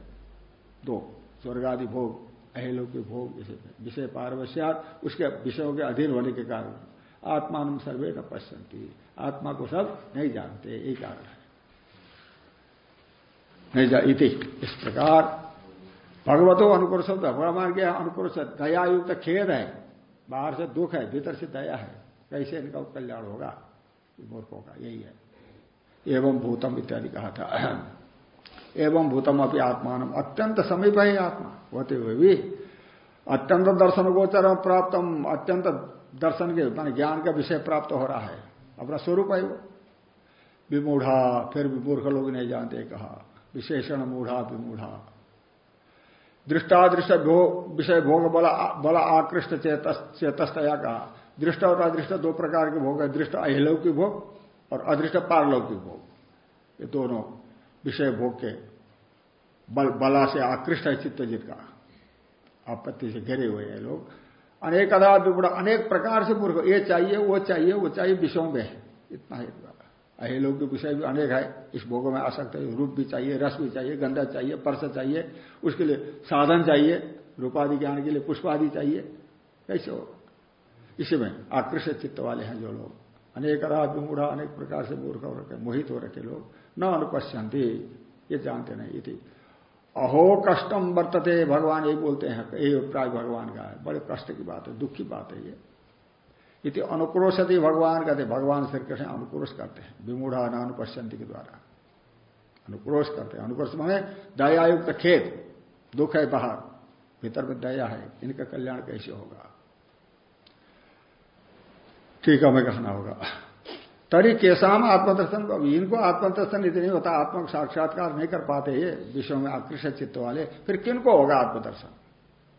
S1: दो, स्वर्ग आदि भोग, अहलौकिक भोग विषय पारवश्यात उसके विषयों के अधीन होने के कारण आत्मान सर्वे न पश्यंती आत्मा को सब नहीं जानते, यही कारण है। नहीं जा, इति, इस प्रकार भगवतो अनुपुरुष भगवान के अनुपुरुष दयायुक्त खेद है, बाहर से दुख है, भीतर से दया है, कैसे इनका कल्याण होगा? मूर्खों का, यही है। एवं भूतम इत्यादि कहा था। एवं भूतम अपनी आत्मान अत्यंत समीप है आत्मा, होते हुए भी। अत्यंत दर्शन गोचर प्राप्तम, अत्यंत दर्शन के, मान ज्ञान का विषय प्राप्त हो रहा है। अपना स्वरूप है वो। विमूढ़ा, फिर भी मूर्ख लोग नहीं जानते, कहा। विशेषण मूढ़ा, विमूढ़ा। दृष्टादृष्ट विषय भोग बला बला आकृष्ट चेतस्तया कहा। दृष्ट और अदृष्ट दो प्रकार के भोग है, दृष्ट अहिलौकिक भोग और अदृष्ट पारलौकिक भोग। ये दोनों विषय भोग के बल, बला से आकृष्ट है चित्त जित का आपत्ति से घिरे हुए हैं लोग। अनेक अदा विगुण अनेक प्रकार से मूर्ख। ये चाहिए, वो चाहिए वो चाहिए, विषयों में इतना ही। अहिलोक के विषय भी अनेक है इस भोगों में आ सकते हैं। रूप भी चाहिए, रस भी चाहिए, गंधा चाहिए, परस चाहिए, उसके लिए साधन चाहिए, रूपादि ज्ञान के लिए पुष्पादि चाहिए। कैसे हो। इसी में आकृष्ट चित्त वाले हैं जो लोग। अनेक विमूढ़ा अनेक प्रकार से मूर्ख हो रखे, मोहित हो रखे लोग। न अनुपश्यंती। ये जानते नहीं थी अहो कष्टम वर्तते, भगवान ये बोलते हैं। यही प्राय भगवान का। है बड़े कष्ट की बात है, दुख की बात है ये। इति अनुक्रोशति भगवान कहते भगवान श्री कृष्ण अनुक्रोश करते हैं विमूढ़ा अनुपश्यंती के द्वारा। अनुक्रोश करते हैं। अनुक्रोश माने दयायुक्त खेत दुख है बाहर, भीतर में दया है, इनका कल्याण कैसे होगा? ठीक है, हमें कहना होगा। तरी केसाम आत्मदर्शन इनको आत्मदर्शन इतनी होता, आत्मा साक्षात्कार नहीं कर पाते ये विश्व में आकृष्ट चित्त वाले, फिर किनको होगा आत्मदर्शन?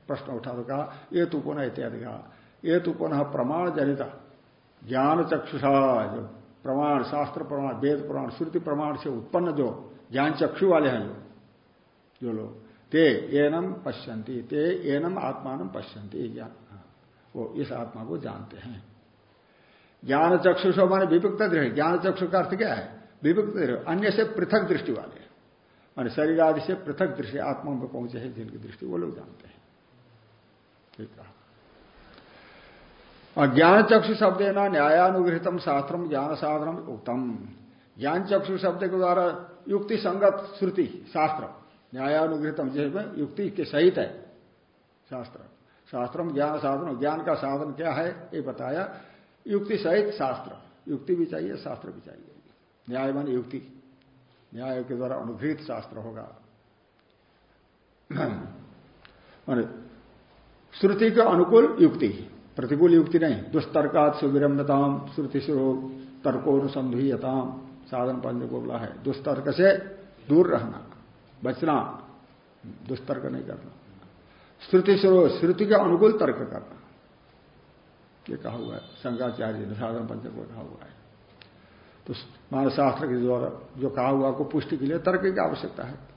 S1: प्रश्न उठा तो कहा, ये तू पुनः इत्यादि कहा। ये तो पुनः प्रमाण जनित ज्ञान चक्षुषा जो प्रमाण, शास्त्र प्रमाण, वेद प्रमाण, श्रुति प्रमाण से उत्पन्न जो ज्ञान चक्षु वाले हैं जो जो लोग, ते एनम पश्यंती ते एनम आत्मान पश्यंती ज्ञान। वो इस आत्मा को जानते हैं। ज्ञान चक्षुष माने विभक्त दृष्टि। ज्ञान चक्षु का अर्थ क्या है? विभक्त दृष्टि। अन्य से पृथक दृष्टि वाले। माने शरीर आदि से पृथक दृष्टि, आत्मा में पहुँचे हैं जिनकी दृष्टि वो लोग जानते हैं। ठीक है ज्ञान चक्षु शब्द है ना न्यायानुगृहितम शास्त्रम ज्ञान साधनम उत्तम ज्ञान चक्षु शब्द के द्वारा युक्ति संगत श्रुति, शास्त्र। न्यायानुगृहितम जिसमें युक्ति के सहित है, शास्त्र। शास्त्रम ज्ञान साधन ज्ञान का साधन क्या है, ये बताया। युक्ति सहित शास्त्र। युक्ति भी चाहिए, शास्त्र भी चाहिए। न्याय मान युक्ति। न्याय के द्वारा अनुगृहित शास्त्र होगा। श्रुति के अनुकूल युक्ति। प्रतिकूल युक्ति नहीं, दुष्तर्कात सुविरम्यताम श्रुति शुरू तर्कोनुसंधीयताम साधन पंच को बोला है। दुष्तर्क से दूर रहना, बचना, दुष्तर्क नहीं करना। श्रुति शुरू श्रुति के अनुकूल तर्क करना। ये कहा हुआ है, शंकराचार्य ने साधन पंच को कहा हुआ है। तो मानव शास्त्र के द्वारा जो कहा हुआ को पुष्टि के लिए तर्क की आवश्यकता है।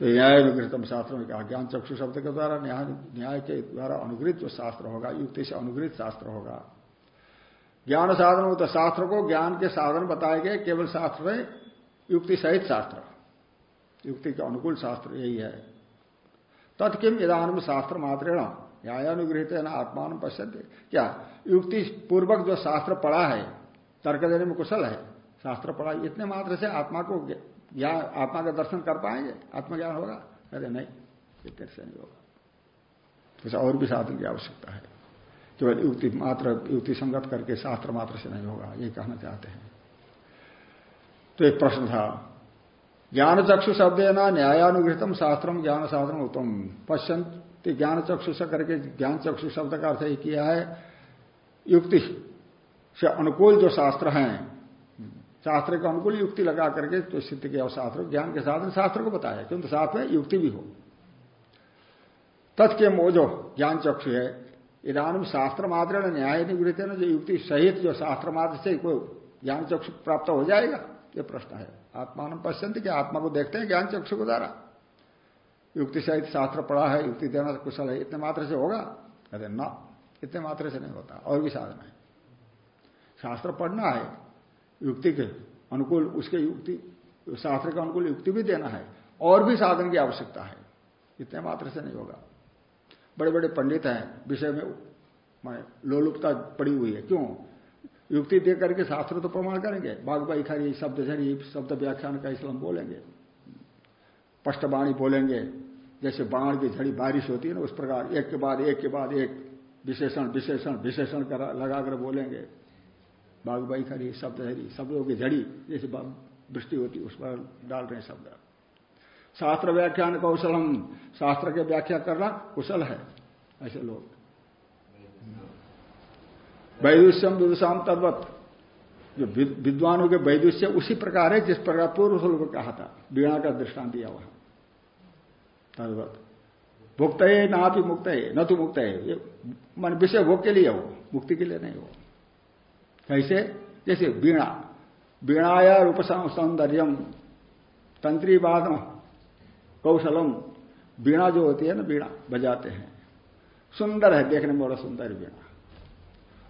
S1: तो न्याय अनुगृतम शास्त्र में कहा, ज्ञान चक्षु शब्द के द्वारा न्याय न्याय के द्वारा अनुगृत जो शास्त्र होगा, युक्ति से अनुगृत शास्त्र होगा। ज्ञान साधन हो तो शास्त्र को ज्ञान के साधन बताए गए, केवल शास्त्र में युक्ति सहित शास्त्र। युक्ति के अनुकूल शास्त्र यही है। तत्किम इधान शास्त्र मात्र न्यायानुगृहित है ना आत्मान पश्चिम क्या? युक्ति पूर्वक जो शास्त्र पढ़ा है, तर्क देने में कुशल है। शास्त्र पढ़ा, इतने मात्र से आत्मा को ज्ञान आत्मा का दर्शन कर पाएँगे? आत्मज्ञान होगा? अरे नहीं इतने से नहीं होगा? तो और भी साधन की आवश्यकता है। केवल युक्ति मात्र, युक्ति संगत करके शास्त्र मात्र से नहीं होगा, ये कहना चाहते हैं। तो एक प्रश्न था ज्ञान चक्षु शब्द है ना न्यायानुगृतम शास्त्रम ज्ञान साधन उत्तम। पश्चंत ज्ञान चक्षु से करके ज्ञान चक्षु शब्द का अर्थ ही किया है, युक्ति से अनुकूल जो शास्त्र हैं शास्त्र के अनुकूल युक्ति लगा करके तो सिद्ध किया शास्त्र ज्ञान के साधन शास्त्र को बताया किंतु साथ में युक्ति भी हो। तत्के मोजो, ज्ञान चक्षु है। इधान शास्त्र मात्र न्याय निवृत्त ना, जो युक्ति सहित जो शास्त्र मात्र से कोई ज्ञान चक्षु प्राप्त हो जाएगा? ये प्रश्न है। आत्मान पश्यंत कि आत्मा को देखते हैं ज्ञान चक्षु के द्वारा। युक्ति सहित शास्त्र पढ़ा है, युक्ति देना कुशल है, इतने मात्र से होगा? कहते न, इतने मात्र से नहीं होता, और भी साधन है। शास्त्र पढ़ना है युक्ति के अनुकूल, उसके युक्ति, शास्त्र के अनुकूल युक्ति भी देना है, और भी साधन की आवश्यकता है। इतने मात्र से नहीं होगा। बड़े बड़े पंडित हैं, विषय में लोलुपता पड़ी हुई है। क्यों? युक्ति दे करके शास्त्र तो प्रमाण करेंगे। बाघ बाई खरी शब्द झरी शब्द व्याख्यान का इसलम बोलेंगे। स्पष्टवाणी बोलेंगे। जैसे बाण की झड़ी बारिश होती है ना, उस प्रकार एक के बाद एक के बाद एक, विशेषण विशेषण विशेषण लगाकर बोलेंगे। बाघ बाई खरी शब्द झरी शब्दों की झड़ी, जैसे वृष्टि होती, उस पर डाल रहे हैं शब्द। शास्त्र व्याख्यान कौशल हम शास्त्र के व्याख्या करना कुशल है, ऐसे लोग। वैदुष्यम विदुषाम तद्वत। जो विद्वानों के वैदुष्य उसी प्रकार है, जिस प्रकार पूर्व में कहा था, वीणा का दृष्टांत दिया वहाँ तद्वत भुक्त है। ना भी मुक्त है न तो मुक्त है मान विषय भोग के लिए हो, मुक्ति के लिए नहीं हो। कैसे? जैसे वीणा। वीणाया रूप सौंदर्यम तंत्री वादन कौशलम। वीणा जो होती है ना, वीणा बजाते हैं। सुंदर है, देखने में बड़ा सुंदर वीणा।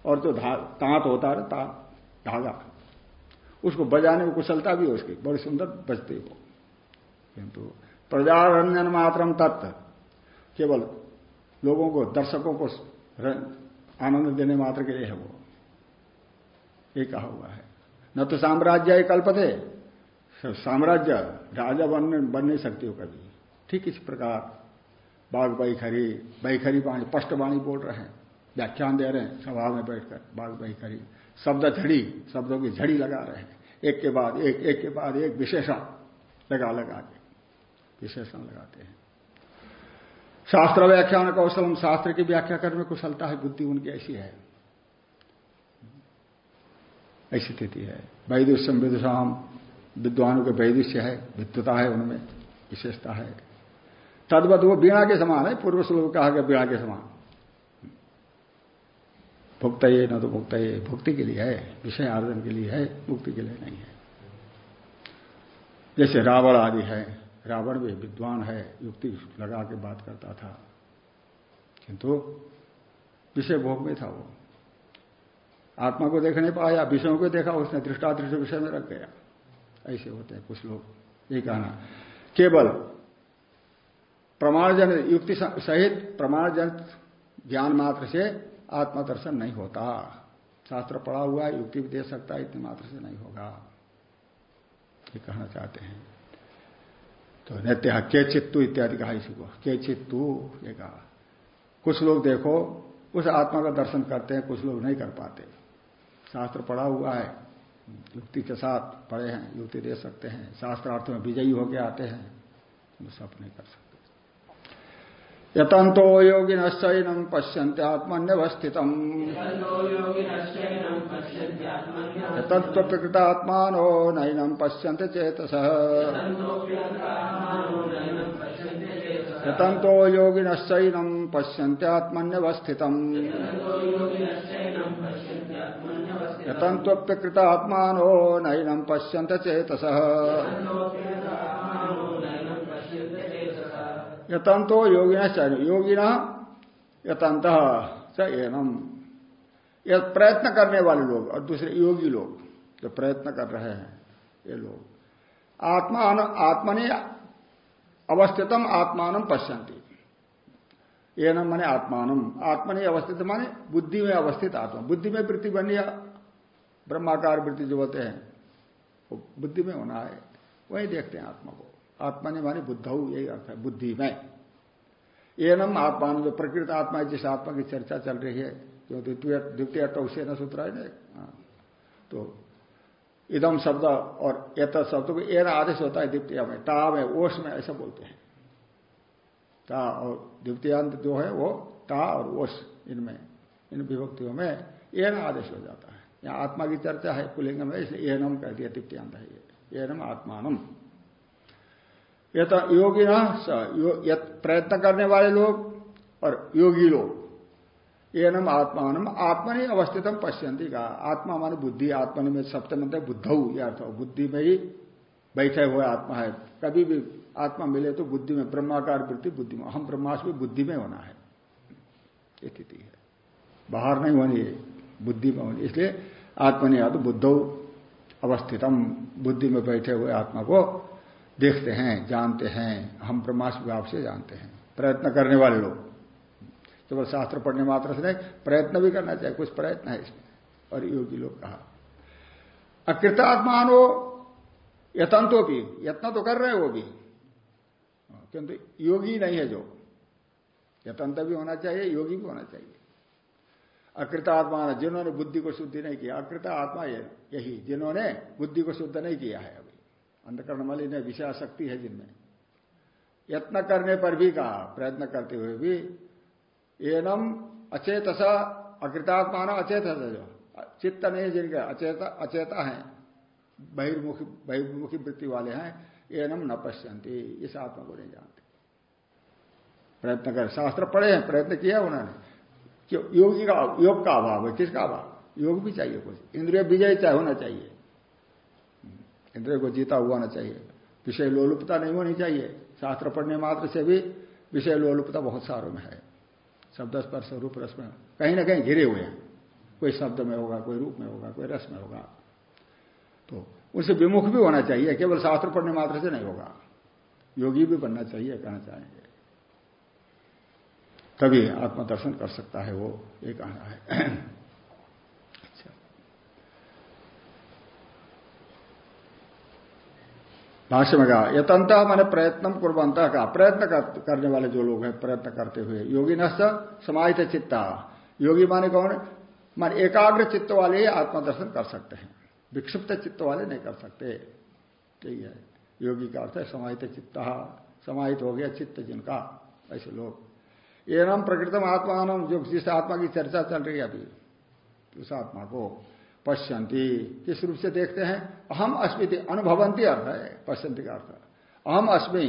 S1: और जो तांत होता है तांत धागा। उसको बजाने में कुशलता भी हो उसकी। बड़ी सुंदर बजती हो किंतु प्रजारंजन मात्रम तत्व केवल लोगों को, दर्शकों को आनंद देने मात्र के लिए है वो। ये कहा हुआ है। न तो साम्राज्य कल्पते साम्राज्य राजा बन बन नहीं सकती हो कभी ठीक इस प्रकार, बाघ बैखरी बैखरी वाणी स्पष्ट वाणी बोल रहे हैं, व्याख्यान दे रहे हैं, सभा में बैठकर, बाघ बैखरी, शब्द झड़ी, शब्दों की झड़ी लगा रहे हैं। एक के बाद एक एक के बाद एक विशेषण लगा लगा के, विशेषण लगाते हैं। शास्त्र व्याख्यान कौशलम, शास्त्र की व्याख्या करने में कुशलता है, बुद्धि उनकी ऐसी है। ऐसी स्थिति है। वैदुष्यम विदुषाम विद्वानों के वैदुष्य है, विद्वता है उनमें, विशेषता है। तदवत वो बीणा के समान है, पूर्व श्लोक कहा गया बीणा के समान। भुक्त ये न तो भुक्त ये भुक्ति के लिए है, विषय आर्जन के लिए है, मुक्ति के लिए नहीं है। जैसे रावण आदि है, रावण भी विद्वान है, युक्ति लगा के बात करता था। किंतु विषय भोग में था वो। आत्मा को देख नहीं पाया, विषयों को देखा, उसने दृष्टादृष्ट विषय में रख गया ऐसे होते हैं कुछ लोग, ये कहना। केवल प्रमाणजन युक्ति सहित प्रमाणजन ज्ञान मात्र से आत्मदर्शन नहीं होता। शास्त्र पढ़ा हुआ युक्ति भी दे सकता है, इतने मात्र से नहीं होगा। ये कहना चाहते हैं। तो नित्य के चित्तु इत्यादि कहा इसी को। के चित्तु, ये कहा। कुछ लोग देखो, उस आत्मा का दर्शन करते हैं, कुछ लोग नहीं कर पाते। शास्त्र पढ़ा हुआ है युक्ति के साथ पढ़े हैं युक्ति दे सकते हैं शास्त्रार्थ में विजयी होके आते हैं सब नहीं कर सकते। यतंतो योगिनश्चैनम पश्यंत आत्मन्यवस्थित यतत्वप्रकृतात्मानो नैनम पश्यंत चेतस। यतंतो योगिनश्चैनम पश्यंत्यात्मन्यवस्थित यतंत्वप्यकृत आत्मानो नैनम पश्यंत चेतस यतंतो योगिना योगिना यतंत एनम यह प्रयत्न करने वाले लोग, और दूसरे योगी लोग जो प्रयत्न कर रहे हैं, ये लोग। आत्मा आत्मनि अवस्थितम आत्मान पश्यंती ये न माने आत्मान। आत्मनि अवस्थित माने बुद्धि में अवस्थित आत्मा। बुद्धि में वृत्ति बन गया ब्रह्माकार वृत्ति जो होते हैं, वो बुद्धि में होना है। वही देखते हैं आत्मा को। आत्मा ने मानी बुद्ध, यही अर्थ है बुद्धि में एनम आत्मा जो प्रकृत आत्मा है, जिस आत्मा की चर्चा चल रही है, जो द्वितीय द्वितीय टौसे न सूत्र है ना। हाँ। तो इदम शब्द और एत शब्द को एन आदेश होता है द्वितीय में। ता में ओष में ऐसा बोलते हैं। ता और द्वितीयांत जो है वो ता और ओष इनमें इन विभक्तियों में एन आदेश हो जाता है। यहाँ आत्मा की चर्चा है पुलिंग में इसलिए एनम कह दिया तृतीयांत है ये। एनम आत्मानम। योगी ना यो, प्रयत्न करने वाले लोग और योगी लोग। एनम आत्मान आत्मा नहीं अवस्थितम पश्यंती का? आत्मा मान बुद्धि आत्मा में सप्तम बुद्ध यह अर्थ बुद्धि में ही बैठे हुए आत्मा है। कभी भी आत्मा मिले तो बुद्धि में, ब्रह्माकार वृत्ति बुद्धि में हम ब्रह्मास्म बुद्धि में होना है। स्थिति है। बाहर नहीं होनी, बुद्धि में होनी। इसलिए आत्मा नहीं तो बुद्ध अवस्थितम बुद्धि में बैठे हुए आत्मा को देखते हैं, जानते हैं। हम ब्रह्मास्म भाव से जानते हैं। प्रयत्न करने वाले लोग। केवल शास्त्र पढ़ने मात्र से नहीं, प्रयत्न भी करना चाहिए, कुछ प्रयत्न है इसमें। और योगी लोग कहा, अकृतात्मान यतन तो भी, यत्न तो कर रहे हैं वो भी। किंतु योगी नहीं है जो। यतंत भी होना चाहिए, योगी भी होना चाहिए। अकृत आत्मा जिन्होंने बुद्धि को शुद्धि नहीं किया अकृत आत्मा यही, जिन्होंने बुद्धि को शुद्ध नहीं किया है अभी। अंधकरण वाली ने विषय शक्ति है जिनमें। यत्न करने पर भी कहा, प्रयत्न करते हुए भी एनम अचेत अकृतात्मा अचेत जो चित्त नहीं जिनके अचेता अचेता है, बहिर्मुखी बहिर्मुखी वृत्ति वाले हैं, एनम न पश्यंती इस आत्मा को नहीं जानते। प्रयत्न कर, शास्त्र पढ़े हैं, प्रयत्न किया उन्होंने। क्यों? योगी का, योग का अभाव है, किसका अभाव? योग भी चाहिए कुछ। इंद्रिय विजय चाहे होना चाहिए। इंद्रिय को जीता हुआ होना चाहिए। विषय लोलुपता नहीं होनी चाहिए। शास्त्र पढ़ने मात्र से भी विषय लोलुपता बहुत सारों में है। शब्द स्पर्श रूप रस में। कहीं ना कहीं घिरे हुए हैं। कोई शब्द में होगा, कोई रूप में होगा, कोई रस में होगा। तो उनसे विमुख भी होना चाहिए, केवल शास्त्र पढ़ने मात्र से नहीं होगा। योगी भी बनना चाहिए, कहना चाहेंगे। तभी आत्मदर्शन कर सकता है वो, ये कहना है। भाष्य में कहा यतंत मैंने प्रयत्न कुरबंत का प्रयत्न करने वाले जो लोग हैं, प्रयत्न करते हुए। योगी न समाहित चित्ता। योगी माने कौन? मान एकाग्र चित्त वाले आत्मदर्शन कर सकते हैं। विक्षिप्त चित्त वाले नहीं कर सकते। यही है। योगी का अर्थ है समाहित चित्त। समाहित हो गया चित्त जिनका। ऐसे लोग। एनम प्रकृतम आत्मान जो जिस आत्मा की चर्चा चल रही है अभी, उस आत्मा को। पश्यंती किस रूप से देखते हैं? अहम अस्मिति अनुभवंती अर्थ है पश्यंती का अर्थ। अहम अस्मि,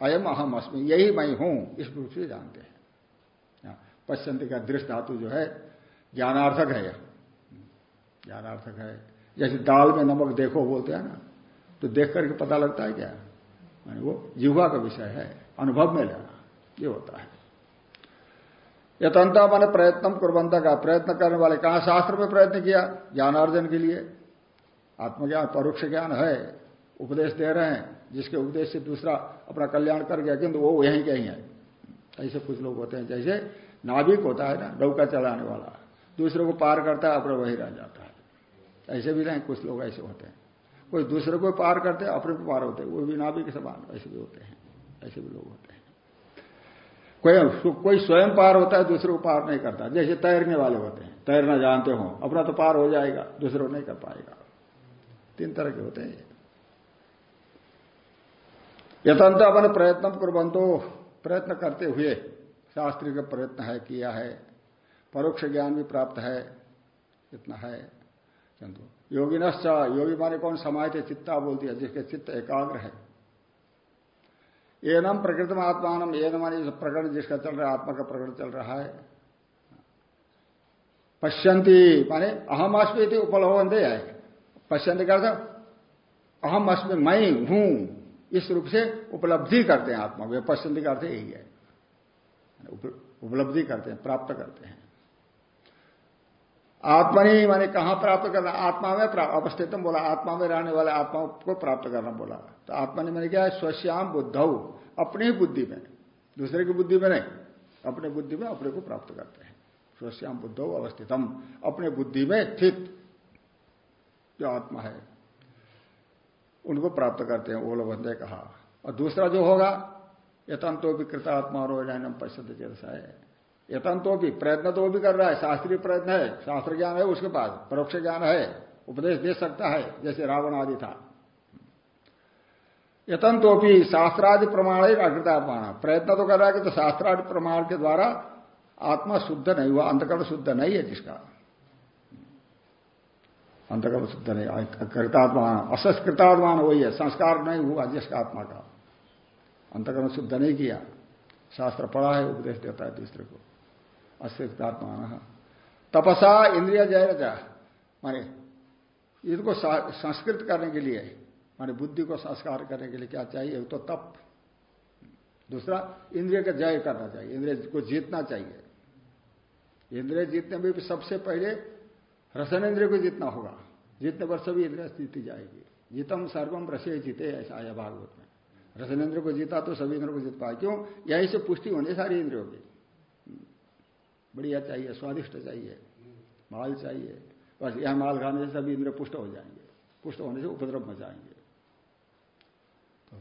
S1: अयम अहम अस्मि, यही मैं हूँ, इस रूप से जानते हैं। पश्यंती का दृष्ट धातु जो है, ज्ञानार्थक है ज्ञानार्थक है। जैसे दाल में नमक देखो बोलते हैं ना तो देख करके पता लगता है क्या? वो जिह्वा का विषय है, अनुभव में लेना, ये होता है। यतंता मैंने प्रयत्न कुरबंता का प्रयत्न करने वाले कहा शास्त्र में प्रयत्न किया? ज्ञानार्जन के लिए। आत्मज्ञान, परोक्ष ज्ञान है। उपदेश दे रहे हैं, जिसके उपदेश से दूसरा अपना कल्याण कर गया, किंतु वो यहीं कहीं है ऐसे कुछ लोग होते हैं, जैसे नाविक होता है ना, नौका चलाने वाला। दूसरे को पार करता है, अपना वही रह जाता है। ऐसे भी नहीं, कुछ लोग ऐसे होते हैं। कोई दूसरे को पार करते अपने को पार होते हैं। वो भी नाविक समान, ऐसे भी होते हैं। ऐसे भी लोग होते हैं। कोई कोई स्वयं पार होता है, दूसरे को पार नहीं करता। जैसे तैरने वाले होते हैं। तैरना जानते हो, अपना तो पार हो जाएगा, दूसरों नहीं कर पाएगा। तीन तरह के होते हैं यतंत्र अपने प्रयत्न कुरबंतो प्रयत्न करते हुए शास्त्री का प्रयत्न है, किया है। परोक्ष ज्ञान भी प्राप्त है। इतना है। किंतु योगी माने कौन? समाज चित्ता बोलती है जिसके चित्त एकाग्र है। एनम प्रकृतम आत्मान एनम प्रकरण जिसका चल रहा है, आत्मा का प्रकरण चल रहा है। पश्यंती माने अहम अश्मी उपलब्धे है। पश्यंती का अहम अश्मी मैं हूँ, इस रूप से उपलब्धि करते हैं आत्मा वे पश्यंती का अर्थ यही है। उपलब्धि करते हैं, प्राप्त करते हैं। आत्मा नहीं माने कहाँ प्राप्त करना, आत्मा में अवस्थित बोला, आत्मा में रहने वाले आत्मा को प्राप्त करना बोला। तो आत्मा ने मैंने क्या है स्वश्याम बुद्ध, अपनी बुद्धि में, दूसरे की बुद्धि में नहीं, अपने बुद्धि में अपने को प्राप्त करते हैं। स्वश्याम बुद्ध, अवस्थितम, अपने बुद्धि में स्थित जो आत्मा है, उनको प्राप्त करते हैं ओलो बंदे कहा। और दूसरा जो होगा यतंतो भी कृतात्मा रोजानम पश्चिम जैसा है यतन तो भी प्रयत्न तो भी कर रहा है। शास्त्रीय प्रयत्न है शास्त्र ज्ञान है उसके पास, परोक्ष ज्ञान है, उपदेश दे सकता है, जैसे रावण आदि था। यतन तो भी शास्त्रादि प्रमाण ही अकृतात्मा प्रयत्न तो कर रहा है कि तो शास्त्रादि प्रमाण के द्वारा आत्मा शुद्ध नहीं हुआ, अंतकरण शुद्ध नहीं है जिसका अंतकरण शुद्ध नहीं कृतात्मा असंस्कृतात्मान वही है, संस्कार नहीं हुआ जिसका आत्मा का। अंतकरण शुद्ध नहीं किया। शास्त्र पढ़ा है, उपदेश देता है दूसरे को। अस्तित्वात्मान तपसा इंद्रिय जय जा माने इनको संस्कृत करने के लिए, माने बुद्धि को संस्कार करने के लिए क्या चाहिए? तो तप। दूसरा, इंद्रिय का जय करना चाहिए। इंद्रिय को जीतना चाहिए। इंद्रिय जीतने में भी सबसे पहले रसन इंद्रिय को जीतना होगा। जीतने पर सभी इंद्रिया जीती जाएगी। जीतम सर्वम रसे जीते, ऐसा आया भागवत में। रसन इंद्र को जीता तो सभी इंद्र को जीत पाए। क्यों? यही से पुष्टि होने सारी इंद्रियों की। बढ़िया चाहिए, स्वादिष्ट चाहिए, माल चाहिए। बस यह माल खाने से सभी इंद्र पुष्ट हो जाएँगे, पुष्ट होने से उपद्रव मचाएँगे। तो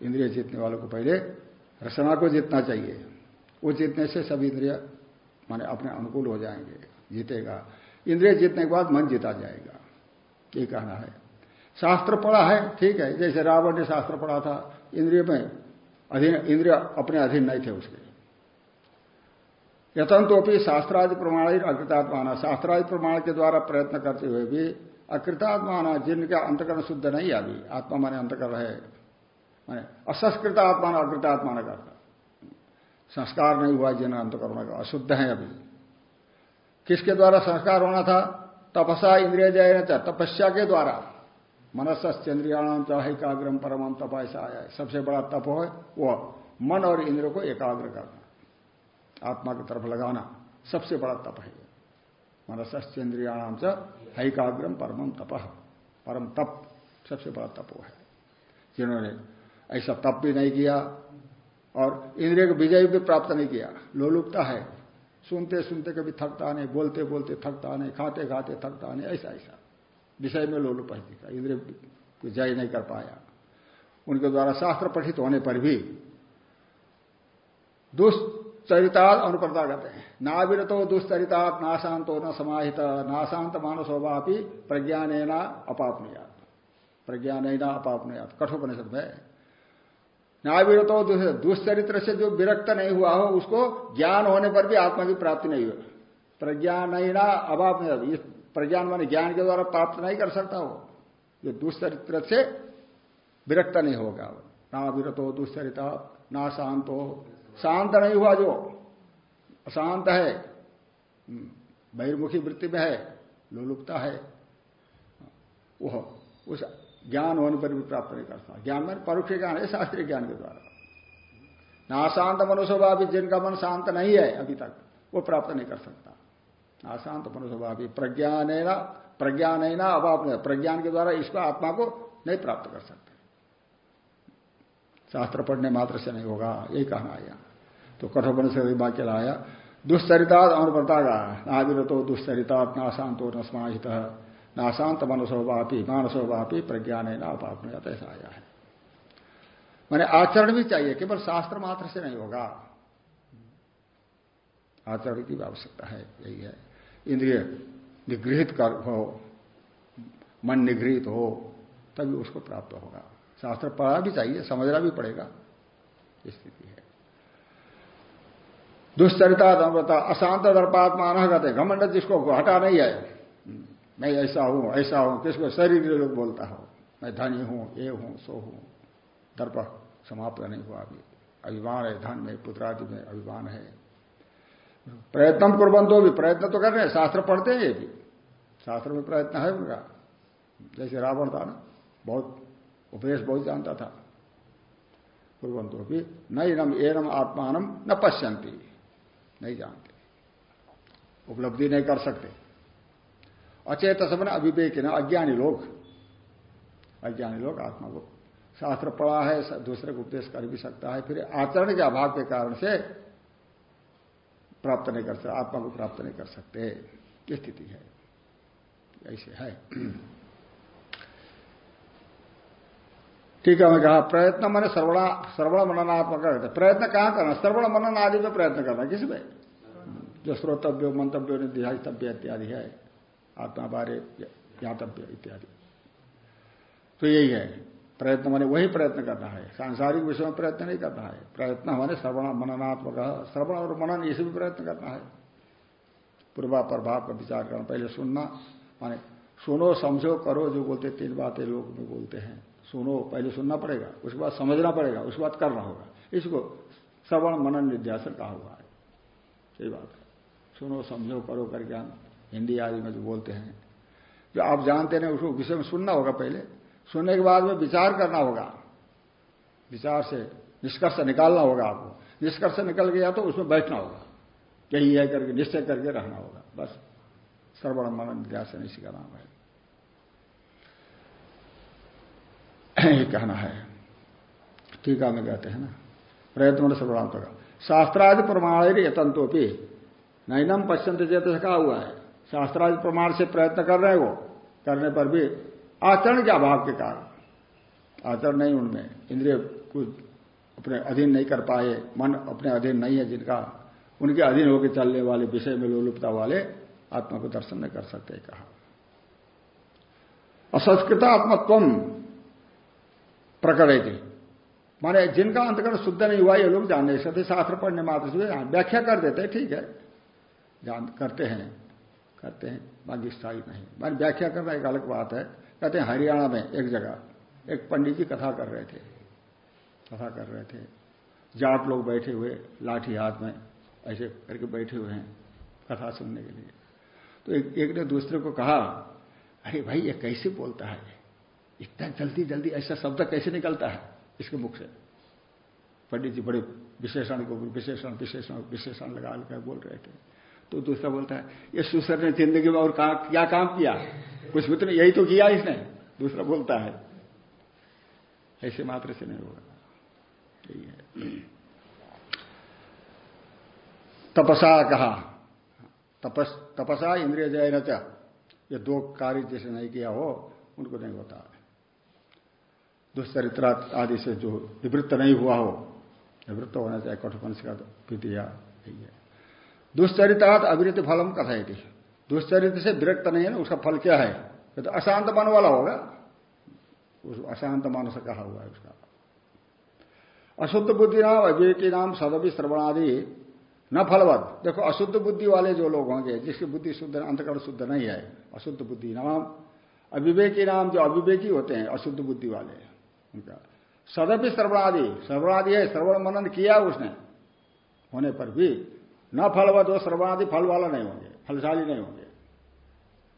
S1: इंद्रिय जीतने वालों को पहले रसना को जीतना चाहिए, वो जीतने से सभी इंद्रिय माने अपने अनुकूल हो जाएँगे, जीतेगा। इंद्रिय जीतने के बाद मन जीता जाएगा, ये कहना है। शास्त्र पढ़ा है, ठीक है, जैसे रावण ने शास्त्र पढ़ा था, इंद्रिय में अधीन, इंद्रिय अपने अधीन नहीं थे उसके। यथन भी शास्त्रादि प्रमाण ही अकृतात्माना। शास्त्रादि प्रमाण के द्वारा प्रयत्न करते हुए भी अकृतात्माना, जिनका अंतकरण शुद्ध नहीं अभी, आत्मा माने अंतकरण है। माने असंस्कृत आत्मा अकृतात्मा करता। संस्कार नहीं हुआ जिन अंतकरण का, अशुद्ध है अभी। किसके द्वारा संस्कार होना था? तपसा इंद्रिय जय तपस्या के द्वारा। मनसचंद्रियाणाम चाहे एकाग्रम परम तप ऐसा आया सबसे बड़ा तप हो वह मन और इंद्र को एकाग्र करना आत्मा की तरफ़ लगाना सबसे बड़ा तप है। मनसश्चंद्रियाणाम च हैकाग्रम परम तप। परम तप सबसे बड़ा तप है। जिन्होंने ऐसा तप भी नहीं किया और इंद्रिय को विजय भी प्राप्त नहीं किया। लोलुपता है। सुनते सुनते कभी थकता नहीं, बोलते बोलते थकता नहीं, खाते खाते थकता नहीं, ऐसा ऐसा। विषय में लोलुपस्ती का इंद्रिय को जय नहीं कर पाया। उनके द्वारा शास्त्र पठित होने पर भी दुष्चरितात् अनुप्रता करते हैं। नाविरतो दुष्चरितात् नाशांतो न समाहित नाशांत मानसोवापी प्रज्ञान अपापनुयात। प्रज्ञान अपापनुयात। कठोपनिषद में। नाविरतो दुष्चरित्र से जो विरक्त नहीं हुआ हो, उसको ज्ञान होने पर भी आत्मा की प्राप्ति नहीं हो प्रज्ञान अभाव प्रज्ञान माने ज्ञान के द्वारा प्राप्त नहीं कर सकता हो जो दुष्चरित्र से विरक्त नहीं होगा ना विरत हो दुष्चरिता ना शांत नहीं हुआ जो। अशांत है। हम्म, बहिर्मुखी वृत्ति में है लोलुपता है। वह उस ज्ञान होने पर भी प्राप्त नहीं करता ज्ञान में परोक्ष ज्ञान है शास्त्रीय ज्ञान के द्वारा। ना शांत मनुष्य भी जिनका मन शांत नहीं है अभी तक वो प्राप्त नहीं कर सकता। अशांत मनुष्यभावी प्रज्ञान है ना प्रज्ञान है ना अभाव प्रज्ञान के द्वारा इसको आत्मा को नहीं प्राप्त कर सकते। शास्त्र पढ़ने मात्र से नहीं होगा यही कहना आया तो कठोपन से वाक्य लाया दुष्चरिता अनुपरता का नाविरतो दुष्चरिता नाशांतो न समाहित नाशांत मनसोवापी मानसोवापी प्रज्ञान ना अपाप ऐसा आया है। मैंने आचरण भी चाहिए, केवल शास्त्र मात्र से नहीं होगा। आचरण की आवश्यकता है, यही है। इंद्रिय निगृहित कर हो, मन निगृहित हो, तभी उसको प्राप्त होगा। शास्त्र पढ़ा भी चाहिए, समझना भी पड़ेगा स्थिति है। दुष्चरिता दम्रता अशांत दर्पात्मा कहते घमंड जिसको हटा नहीं है। मैं ऐसा हूँ ऐसा हूँ, किसको शरीर लोग बोलता हो? मैं धनी हूँ, ये हूँ, सो हूँ। दर्प समाप्त नहीं हुआ अभी। अभिमान है, धन में, पुत्रादि में अभिमान है। प्रयत्न कुर्बंतो भी, प्रयत्न तो कर रहे हैं, शास्त्र पढ़ते हैं ये भी। शास्त्र में प्रयत्न है उनका। जैसे रावण था ना, बहुत उपदेश बहुत जानता था। कुर्बंतो भी नम एनम आत्मान न पश्यंती नहीं जानते। उपलब्धि नहीं कर सकते। अचेत न अविवेक न, अज्ञानी लोग। अज्ञानी लोग आत्मा को शास्त्र पढ़ा है दूसरे को उपदेश कर भी सकता है, फिर आचरण के अभाव के कारण से प्राप्त नहीं कर सकते, आत्मा को प्राप्त नहीं कर सकते। स्थिति है। ऐसे है। ठीक है मैं कहा, प्रयत्न मैंने श्रवणा श्रवण मननात्मक करते प्रयत्न कहाँ करना? सर्वण मनन आदि में प्रयत्न करना किसमें जो श्रोतव्य, मंतव्य निध्यातव्य इत्यादि है। आत्मा, बारे, ज्ञातव्य इत्यादि। तो यही है। प्रयत्न मैंने वही प्रयत्न करना है। सांसारिक विषय में प्रयत्न नहीं करना है। प्रयत्न माने सर्वण मननात्मक श्रवण और मनन, इसे भी प्रयत्न करना है। पूर्वा प्रभाव का विचार करना, पहले सुनना। माने सुनो, समझो, करो, जो बोलते तीन बातें लोग में बोलते हैं। सुनो, पहले सुनना पड़ेगा, उसके बाद समझना पड़ेगा उसके बाद करना होगा। इसको श्रवण मनन निध्यासन कहा हुआ है। सही बात है। सुनो, समझो, करो करके हम हिंदी आदि में जो बोलते हैं। जो आप जानते नहीं, उसको विषय में सुनना होगा पहले। सुनने के बाद में विचार करना होगा। विचार से निष्कर्ष निकालना होगा आपको। निष्कर्ष निकल गया तो उसमें बैठना होगा। यही है करके, निश्चय करके रहना होगा। बस सर्वण मनन ध्यान इसी का नाम है। ये कहना है। टीका में कहते हैं ना। प्रयत्न सर्वांत का शास्त्रादि प्रमाण यतंतोपी। नैनम पश्चिम चेत कहा हुआ है। शास्त्रादि प्रमाण से प्रयत्न कर रहे हैं वो। करने पर भी आचरण के अभाव के कारण। आचरण नहीं उनमें। इंद्रिय कुछ अपने अधीन नहीं कर पाए, मन अपने अधीन नहीं है जिनका। उनके अधीन होकर चलने वाले, विषय में लोलुपता वाले आत्मा को दर्शन नहीं कर सकते, कहा। असंस्कृतात्मत्व प्रकट माने जिनका अंतकरण शुद्ध नहीं हुआ ये लोग जान नहीं सकते शास्त्र पढ़ने मात्र से व्याख्या कर देते हैं ठीक है। जान करते हैं करते हैं बाकी स्थायी नहीं। मान व्याख्या करना एक अलग बात है। कहते हैं हरियाणा में एक जगह एक पंडित जी कथा कर रहे थे। कथा कर रहे थे। जाट लोग बैठे हुए लाठी हाथ में ऐसे करके बैठे हुए हैं कथा सुनने के लिए। तो एक, एक ने दूसरे को कहा अरे भाई ये कैसे बोलता है? इतना जल्दी जल्दी ऐसा शब्द कैसे निकलता है? इसके मुख से। पंडित जी बड़े विशेषण को विशेषण विशेषण विशेषण लगा कर बोल रहे थे। तो दूसरा बोलता है ये सुसर ने ज़िंदगी में और का, क्या काम किया? कुछ भी तो यही तो किया इसने। दूसरा बोलता है ऐसे मात्र से नहीं होगा। यही है। तपसा कहा तपस तपसा इंद्रिय जय ये दो कार्य जैसे नहीं किया हो उनको नहीं होता। दुष्चरित्र आदि से जो निवृत्त नहीं हुआ हो, निवृत्त होना चाहिए कठोपंश का विधिया यही है। दुष्चरित्रात अविरत फलम कथा थी दुष्चरित्र से विरक्त नहीं है ना, उसका फल क्या है? तो अशांत मन वाला होगा। उस अशांत मन से कहा हुआ है उसका। अशुद्ध बुद्धि नाम, अविवेकी नाम सदपि श्रवणादि न फलवत। देखो, अशुद्ध बुद्धि वाले जो लोग होंगे, जिसकी बुद्धि शुद्ध अंतकरण शुद्ध नहीं है। अशुद्ध बुद्धि नाम, अविवेकी नाम जो अविवेकी होते हैं, अशुद्ध बुद्धि वाले। उनका। सदपि श्रवणादि श्रवणादि है श्रवण मनन किया उसने। होने पर भी न फलवत वो श्रवणादि फल वाला नहीं होंगे, फलशाली नहीं होंगे।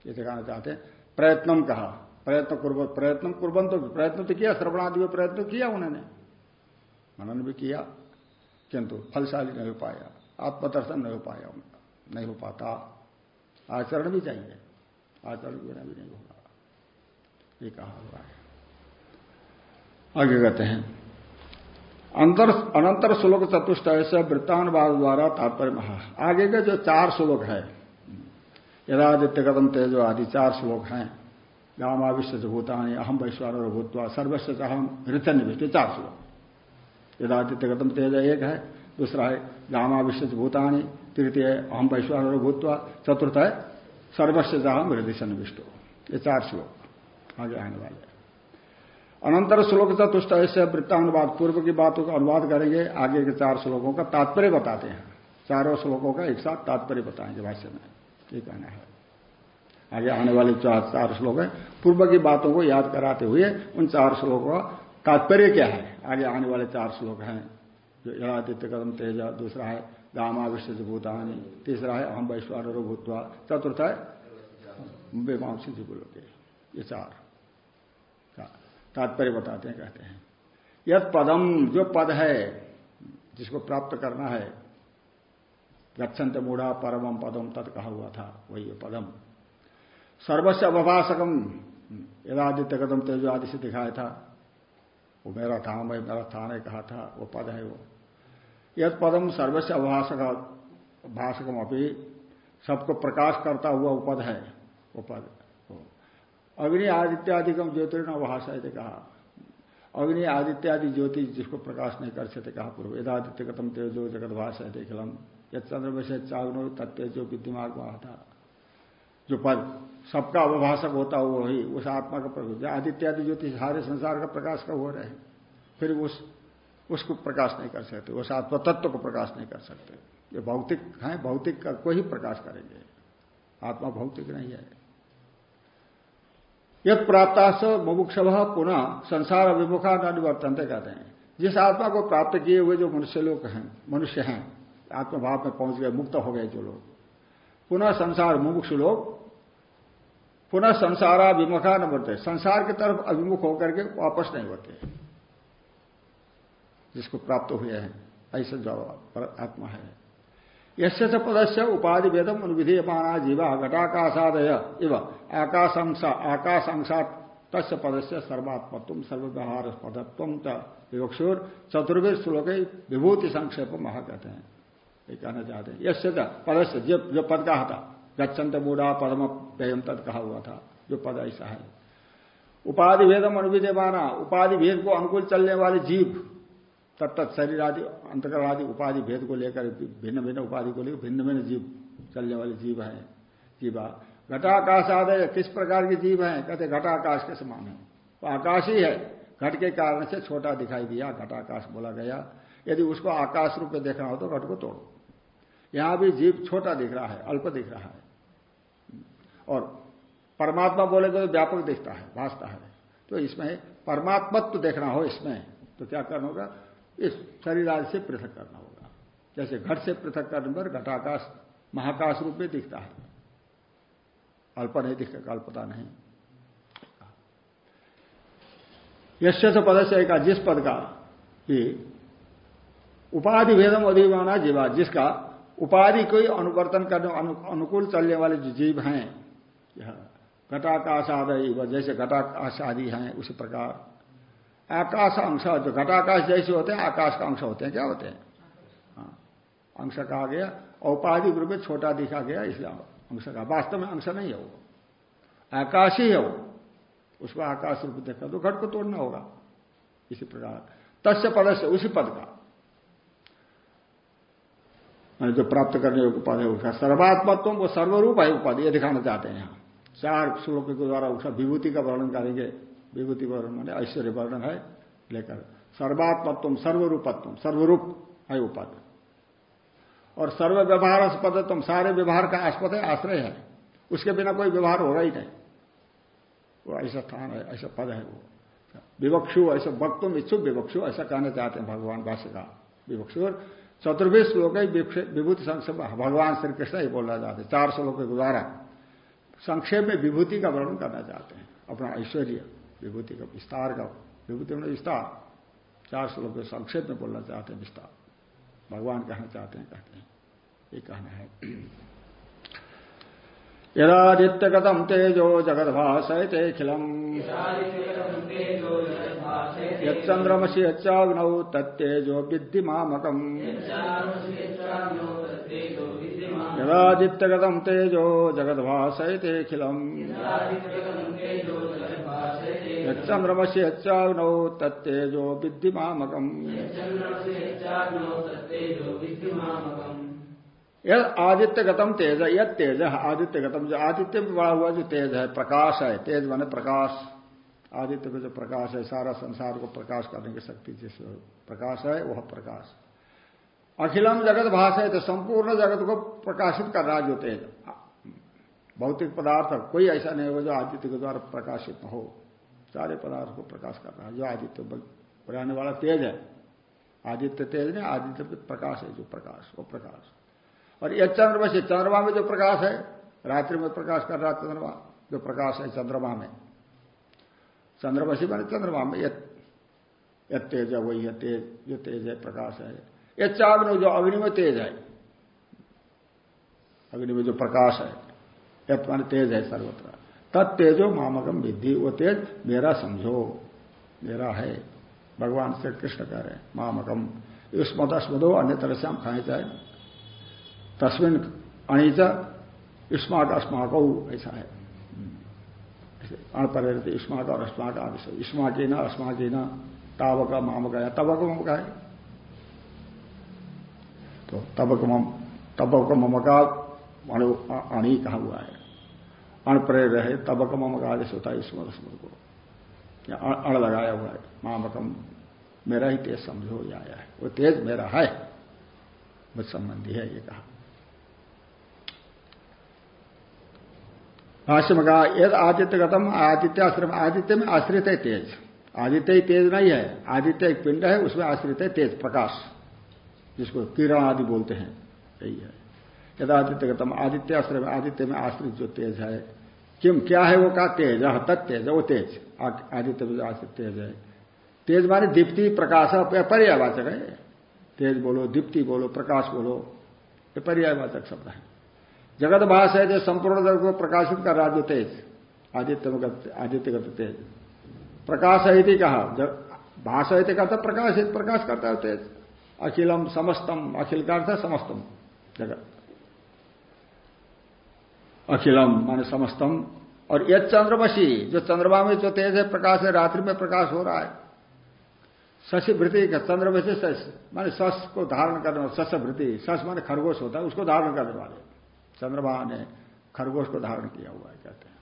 S1: ये दिखाना चाहते हैं, प्रयत्नम कहा। प्रयत्न प्रयत्न कुर्बन तो प्रयत्न तो किया श्रवणादि में प्रयत्न किया उन्होंने। मनन भी किया, किंतु फलशाली नहीं हो पाया, आत्मदर्शन नहीं हो पाया उनका, नहीं हो पाता। आचरण भी चाहिए, आचरण बिना भी नहीं होगा। ये कहा हुआ है। आगे कहते हैं। अंतर, अनंतर श्लोक चतुष्ट से वृत्तानुवाद द्वारा तात्पर्य महा। आगे के जो चार श्लोक है, यदादित्य कदम तेजो आदि चार श्लोक हैं। गामाविश्व भूतानी अहम वैश्वान भूतवा सर्वस्व अहम ऋतन निविष्ट चार श्लोक। यदादित्य कदम तेज एक है, दूसरा है गामाविश्व भूतानी, तृतीय अहम वैश्वान भूतवा, चतुर्थ है सर्वस्व अहम हृदय सन्निविष्टो ये चार श्लोक आगे आने वाले अनंतर श्लोक चतुष्ट, ऐसे वृत्तानुवाद, पूर्व की बातों का अनुवाद करेंगे, आगे के चार श्लोकों का तात्पर्य बताते हैं। चारों श्लोकों का एक साथ तात्पर्य बताएँगे भाष्य में। ये कहना है आगे आने वाले चार चार श्लोक है। पूर्व की बातों को याद कराते हुए उन चार श्लोकों का तात्पर्य क्या है? आगे आने वाले चार श्लोक हैं। जो यदादित्य कदम तेज, दूसरा है गामाविश्व भूतानी, तीसरा है अहम वैश्वान भूतवा, चतुर्थ है मीमांसी जी बोलोगे ये चार। तात्पर्य बताते हैं, कहते हैं। यद पदम, जो पद है, जिसको प्राप्त करना है गच्छन्त मूढ़ा परमम पदम तत् कहा हुआ था, वही पदम। सर्वस्व अवभाषकम यदादित्य कदम तेजो आदि से दिखाया था। वो मेरा धाम है, मेरा स्थान है, कहा था, वो पद है वो। यद पदम सर्वस्व अवभाषक भाषकम अभी सबको प्रकाश करता हुआ वो पद है, वो पद। अग्नि आदित्यादिकम ज्योतिर्न भाषा है कहा। अग्नि आदित्यादि ज्योति जिसको प्रकाश नहीं कर सकते कहा पूर्व। यदादित्य कथम तेजो जगत भाषा है खिलम। यद चंद्र में से चागनो तत्तेजो विद्यमाग वहा था जो पद सबका अवभाषक होता हुआ वही उस आत्मा का प्रकाश आदित्यादि ज्योति सारे संसार का प्रकाश का हो रहे फिर उस, उसको प्रकाश नहीं कर सकते। उस आत्म तत्व को प्रकाश नहीं कर सकते। ये भौतिक है, भौतिक का कोई प्रकाश करेंगे। आत्मा भौतिक नहीं है। यद प्राप्त मुमुक्ष पुनः संसार विमुखा न निवर्तनते कहते हैं। जिस आत्मा को प्राप्त किए हुए जो मनुष्य लोग हैं, मनुष्य हैं, आत्मभाव में पहुँच गए, मुक्त हो गए जो लोग। पुनः संसार मुमुक्ष लोग, पुनः संसाराभिमुखा न बढ़ते संसार की तरफ़ अभिमुख होकर के वापस नहीं होते। जिसको प्राप्त हुए हैं, ऐसा जवाब आत्मा है। यश पदस्य उपाधि वेदम अनुविधीयमाना जीवा घटाकाशादय इव। आकाशंसा आकाशंसा तस्य पदस्य सर्वात्मत्व सर्वव्यवहार पदत्व विवक्षुर चतुर्वेद श्लोक विभूति संक्षेप महा कहते हैं ये कहना चाहते हैं यश पदस्य जो जो पद कहा था गच्छंत मूढ़ा पदम व्ययम तद कहा हुआ था? जो पद ऐसा है। उपाधि भेदम अनुविधेमाना उपाधि भेद को अनुकूल चलने वाले जीव। तत्त शरीर आदि अंतकरण आदि उपाधि भेद को लेकर भिन्न भिन्न उपाधि को लेकर भिन्न भिन्न जीव चलने वाले जीव है, जीवा। घटाकाश आदय किस प्रकार के जीव है? कहते घटाकाश के समान है। वो आकाश ही। है घट के कारण से छोटा दिखाई दिया, घटाकाश बोला गया। यदि उसको आकाश रूप में देखना हो तो घट को तोड़ो। यहाँ भी जीव छोटा दिख रहा है, अल्प दिख रहा है। और परमात्मा बोले तो व्यापक दिखता है भाषता है। तो इसमें परमात्मत्व देखना हो इसमें तो क्या करना होगा? इस शरीर आदि से पृथक करना होगा। जैसे घट से पृथक करने पर घटाकाश महाकाश रूप में दिखता है। अल्प नहीं दिखता कल्पता नहीं। यश पद से एक जिस पद का कि उपाधि भेदम अधिमाना जीवा जिसका उपाधि को अनुवर्तन करने अनु, अनुकूल चलने वाले जो जीव हैं घटाकाश आदि जैसे घटाकाश आदि हैं उसी प्रकार आकाश अंश जो घटाकाश जैसे होते हैं आकाश का अंश होते हैं। क्या होते हैं? हाँ, अंश कहा गया औपाधिक रूप में छोटा दिखा गया इसलिए अंश। का वास्तव में अंश नहीं है वो। आकाश ही है वो। उसको आकाश रूप देखा तो घट को तोड़ना होगा। इसी प्रकार। तस्य पद से उसी पद का। जो प्राप्त करने योग्य पद है उसका सर्वात्मत्व वो सर्वरूप है उपाधि ये दिखाना चाहते हैं यहाँ। चार श्लोक के द्वारा उसका विभूति का वर्णन करेंगे। विभूति वर्णन माने ऐश्वर्य वर्णन है, लेकर सर्वात्मत्व सर्वरूपत्व, सर्वरूप है उपद और सर्व व्यवहार तुम सारे व्यवहार का आस्पद है, आश्रय है। उसके बिना कोई व्यवहार होगा ही नहीं। वो ऐसा स्थान है, ऐसा पद है वो। विवक्षु, ऐसा वक्तुम इच्छुक विवक्षु, ऐसा कहना चाहते हैं भगवान भाष्य का विवक्षु। और चतुर्भीस श्लोक विभूति संक्षेप भगवान श्री कृष्ण ही बोलना चाहते हैं, चार श्लोक के द्वारा संक्षेप में विभूति का वर्णन करना चाहते हैं, अपना ऐश्वर्य। विभूति का विस्तार का विभूति में विस्तार। चार श्लोक के संक्षेप में बोलना चाहते हैं विस्तार। भगवान कहना चाहते हैं, कहते हैं। ये कहना है। यदादित्यगतम तेजो जगद्भाषयतेखिलम यंद्रमसी यच्चाग्नौ तत्तेजो विद्धि मामकम यदादित्यगतम तेजो जगद्भाषयतेखिलम यंद्रमसी यच्चाग्नौ तत्तेजो विद्धि मामकम यह आदित्य गतम तेज, यद तेज आदित्य गतम जो आदित्य में बड़ा हुआ जो तेज है, प्रकाश है, तेज माने प्रकाश। आदित्य में जो प्रकाश है, सारा संसार को प्रकाश करने की शक्ति जिस प्रकाश है, वह प्रकाश। अखिलम जगत भाषा है तो संपूर्ण जगत को प्रकाशित कर रहा जो तेज भौतिक पदार्थ, कोई ऐसा नहीं होगा जो आदित्य के द्वारा प्रकाशित हो। सारे पदार्थ को प्रकाश कर रहा है। जो आदित्य बढ़ाने वाला तेज है। आदित्य तेज ने आदित्य प्रकाश है जो प्रकाश, वो प्रकाश। और यह चंद्रमा से चंद्रमा में जो प्रकाश है, रात्रि में प्रकाश कर रहा चंद्रमा, जो प्रकाश है चंद्रमा में। चंद्रमा से मैंने चंद्रमा में यह तेज है, वही है तेज, जो तेज है, प्रकाश है। चाग्न जो अग्नि में तेज है। अग्नि में जो प्रकाश है यह मान तेज है सर्वत्र। तत्तेजो मामकम विद्धि, वो तेज मेरा समझो, मेरा है। भगवान से कृष्ण कह रहे मामकम युष्मत अस्मदो अन्य तरह से हम खाए चाहे। तस्मिन अणिच युष्माक अस्माक, ऐसा है। अण पर रहते युष्माक और अस्माक आदि युष्माकी न अस्माकी न तावक मामक है तबक ममका है। तो तबक तबक ममका अणी कहा हुआ है। अण पर रहे तबक ममक आदेश होता है युष्म रस्मत को। अण लगाया हुआ है। मामकम, मेरा ही तेज समझो आया है। वो तेज मेरा है। मुझ संबंधी है ये कहा। भाष्य में कहा, यद आदित्य गतम आदित्य आश्रम आदित्य में आश्रित है तेज। आदित्य ही तेज नहीं है। आदित्य एक पिंड है, उसमें आश्रित है तेज, प्रकाश। जिसको किरण आदि बोलते हैं। यही है। यदादित्य गतम आदित्य आश्रय आदित्य में आश्रित जो तेज है, किम, क्या है वो का तेज तक तेज वो तेज। आदित्य में जो आश्रित तेज है। तेज माने दीप्ति, प्रकाश पर्यावाचक है। तेज बोलो, दीप्ति बोलो, प्रकाश बोलो ये पर्यावाचक शब्द है। जगत भाष है जो संपूर्ण जगत को प्रकाशित कर रहा जो तेज। आदित्य आदित्यगत तेज। प्रकाश है कहा। भाषा है कहता प्रकाशित प्रकाश करता है तेज। अखिलम समस्तम अखिल का अर्थ समस्तम जगत। अखिलम माने समस्तम और यद चंद्रमसी, जो चंद्रमा में जो तेज है, प्रकाश है, रात्रि में प्रकाश हो रहा है। शशि भृति चंद्रमसी सस, माने सस को धारण करने वाले भृति सस माने खरगोश होता है, उसको धारण करने वाले। चंद्रमा ने खरगोश को धारण किया हुआ है, कहते हैं।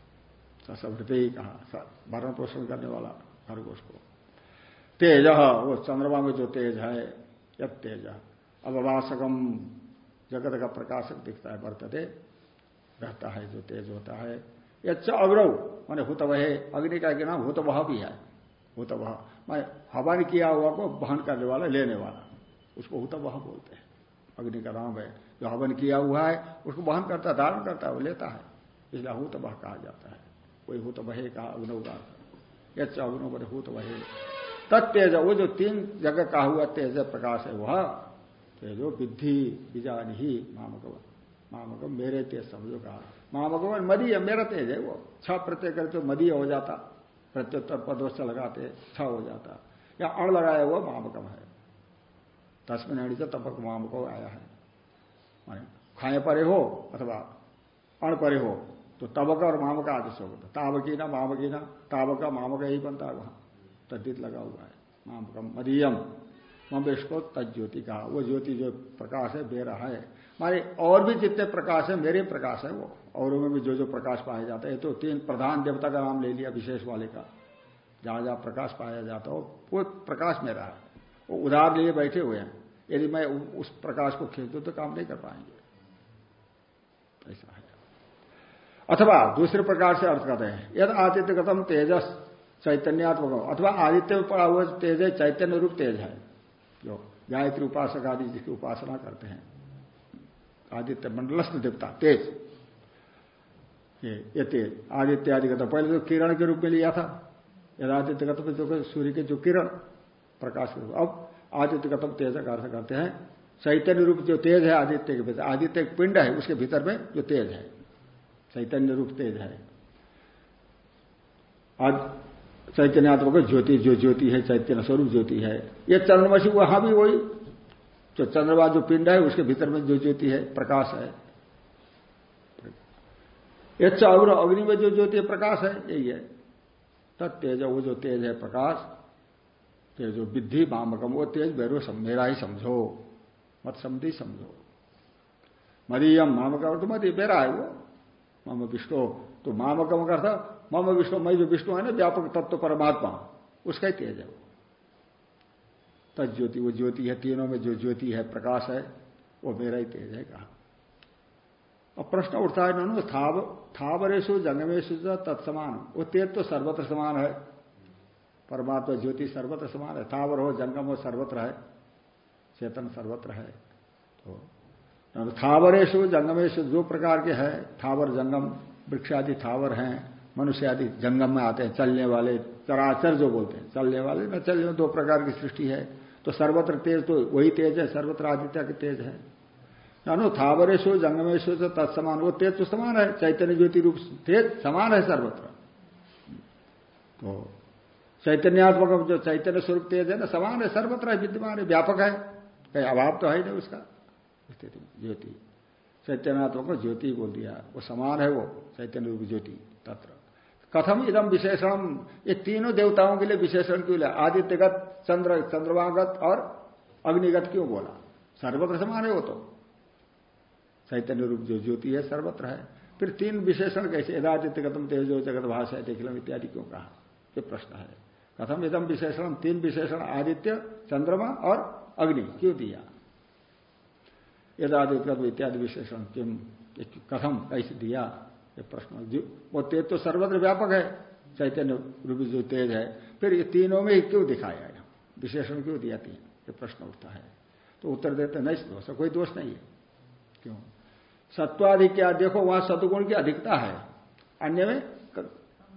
S1: सस भृति कहा भरण पोषण करने वाला खरगोश को। तेज, वो चंद्रमा में जो तेज है यद तेज अववासकम जगत का प्रकाशक दिखता है बरतते रहता है, जो तेज होता है। यच्च अग्रव माने हुत वह अग्नि का नाम हुत वह भी है। हुत वह मैं हवन किया हुआ को बहन करने वाला, लेने वाला। उसको हुत वह बोलते हैं। अग्नि का नाम है। जो हवन किया हुआ है, उसको बहन करता, धारण करता है, वो लेता है। इसलिए हुत वह कहा जाता है। कोई हुत वहे कहा अग्नव का। यच्च अग्नव बने हुत वहे तत्तेज, वो जो तीन जगह कहा हुआ तेज प्रकाश है, वह तेजो विद्धि बीजान ही मामक मामकम मेरे तेज समझो कहा मामकम मदीय मेरा तेज है वो। छ प्रत्यय करे तो मदीय हो जाता। प्रत्युत्तर पदोष लगाते, छ हो जाता। या अण लगाया हुआ मामकम है। तस्मिन अणी से तपक मामको आया है। खाए परे हो अथवा अण परे हो तो तबक और मामक आदेश होगा। ताबकी ना, मामकी ना, ताबका मामक ही बनता है वहाँ। तद्दित लगा हुआ है। मामकम मदीयम। ममेश को तज्योति कहा। वो ज्योति जो प्रकाश है बेरा है। मारे और भी जितने प्रकाश है, मेरे प्रकाश है वो। औरों में भी जो जो प्रकाश पाया जाता है। तो तीन प्रधान देवता का नाम ले लिया विशेष वाले का। जहाँ जहाँ प्रकाश पाया जाता हो, वो प्रकाश मेरा है। वो उधार लिए बैठे हुए हैं। यदि मैं उस प्रकाश को खींच दू तो काम नहीं कर पाएँगे। ऐसा है। अथवा दूसरे प्रकार से अर्थ करते हैं। यद आदित्य गतम तेजस चैतन्यात्मक अथवा आदित्य में पड़ा हुआ तेज है, चैतन्य रूप तेज है। जो गायत्री उपासक आदि जिसकी उपासना करते हैं। आदित्य मंडलस्थ देवता, तेज। ये ये तेज। आदित्य आदि का तो पहले तो किरण के रूप में लिया था। यदादित्य गतम जो सूर्य के जो किरण, प्रकाश के अब आदित्य गतम तेज का अर्थ करते हैं। चैतन्य रूप जो तेज है आदित्य के भीतर, आदित्य एक पिंड है, उसके भीतर में जो तेज है। चैतन्य रूप तेज है। चैतन्यात्मक ज्योति जो ज्योति है, चैतन्य स्वरूप ज्योति है। ये चंद्रमसी वहाँ भी वही। जो चंद्रमा जो पिंड है, उसके भीतर में जो ज्योति है, प्रकाश है। यच्च अग्नि में जो ज्योति प्रकाश है, यही है। तत्तेज वो जो तेज है, प्रकाश। तेजो विद्धि मामकम वो तेज भैरो मेरा ही समझो। मत समझी, समझो। मदीयम मामकम तो मदी मेरा है वो। मम विष्णु तो मामकम का अर्थ मम विष्णु मैं जो विष्णु है ना, व्यापक तत्व परमात्मा, उसका ही तेज है वो। तज्योति वो ज्योति है, तीनों में जो ज्योति है, प्रकाश है, वो मेरा ही तेज है, कहा। अब प्रश्न उठता है नो थाव थावरेशु जंगमेशु तत्समान। वो तेज तो सर्वत्र समान है। परमात्मा ज्योति सर्वत्र समान है। थावर हो, जंगम हो, सर्वत्र है। चेतन सर्वत्र है। तो थावरेशु जंगमेशु जो प्रकार के है, थावर, जंगम वृक्ष आदि थावर हैं। मनुष्य आदि जंगम में आते हैं, चलने वाले, चराचर जो बोलते हैं, चलने वाले। न चलने दो प्रकार की सृष्टि है। तो सर्वत्र तेज तो वही तेज है, सर्वत्र आदित्य के तेज है। नानो थावरेशो, जंगमेशो तो तत्समान, वो तेज तो समान है, चैतन्य ज्योति रूप तेज समान है सर्वत्र। तो चैतन्यात्मक जो चैतन्य स्वरूप तेज है ना, समान है, सर्वत्र है, विद्यमान है, व्यापक है। कहीं अभाव तो है नहीं उसका। स्थिति, ज्योति। चैतन्यात्मक ज्योति बोल दिया। वो समान है वो, चैतन्य रूप ज्योति, तत्र। कथम इदम विशेषण ये तीनों देवताओं के लिए विशेषण क्यों लिया? आदित्यगत, चंद्र चंद्रमागत और अग्निगत क्यों बोला? सर्वत्र समान है वो तो। चैतन्य रूप जो ज्योति है, सर्वत्र है। फिर तीन विशेषण कैसे? यदादित्यगतम तेजो जगत भाषा देखिलम इत्यादि क्यों कहा? ये प्रश्न है। कथम इदम विशेषण तीन विशेषण, आदित्य, चंद्रमा और अग्नि, क्यों दिया? यदादित्य इत्यादि विशेषण क्यों कथम कैसे दिया? ये प्रश्न वो तेज तो सर्वत्र व्यापक है, चैतन्य रूपी जो तेज है, फिर ये तीनों में क्यों दिखाया है? विशेषण क्यों दिया तीन? ये प्रश्न उठता है। तो उत्तर देते नहीं दोष कोई दोष नहीं है। क्यों? सत्वाधिक क्या देखो वहाँ सतुगुण की अधिकता है। अन्य में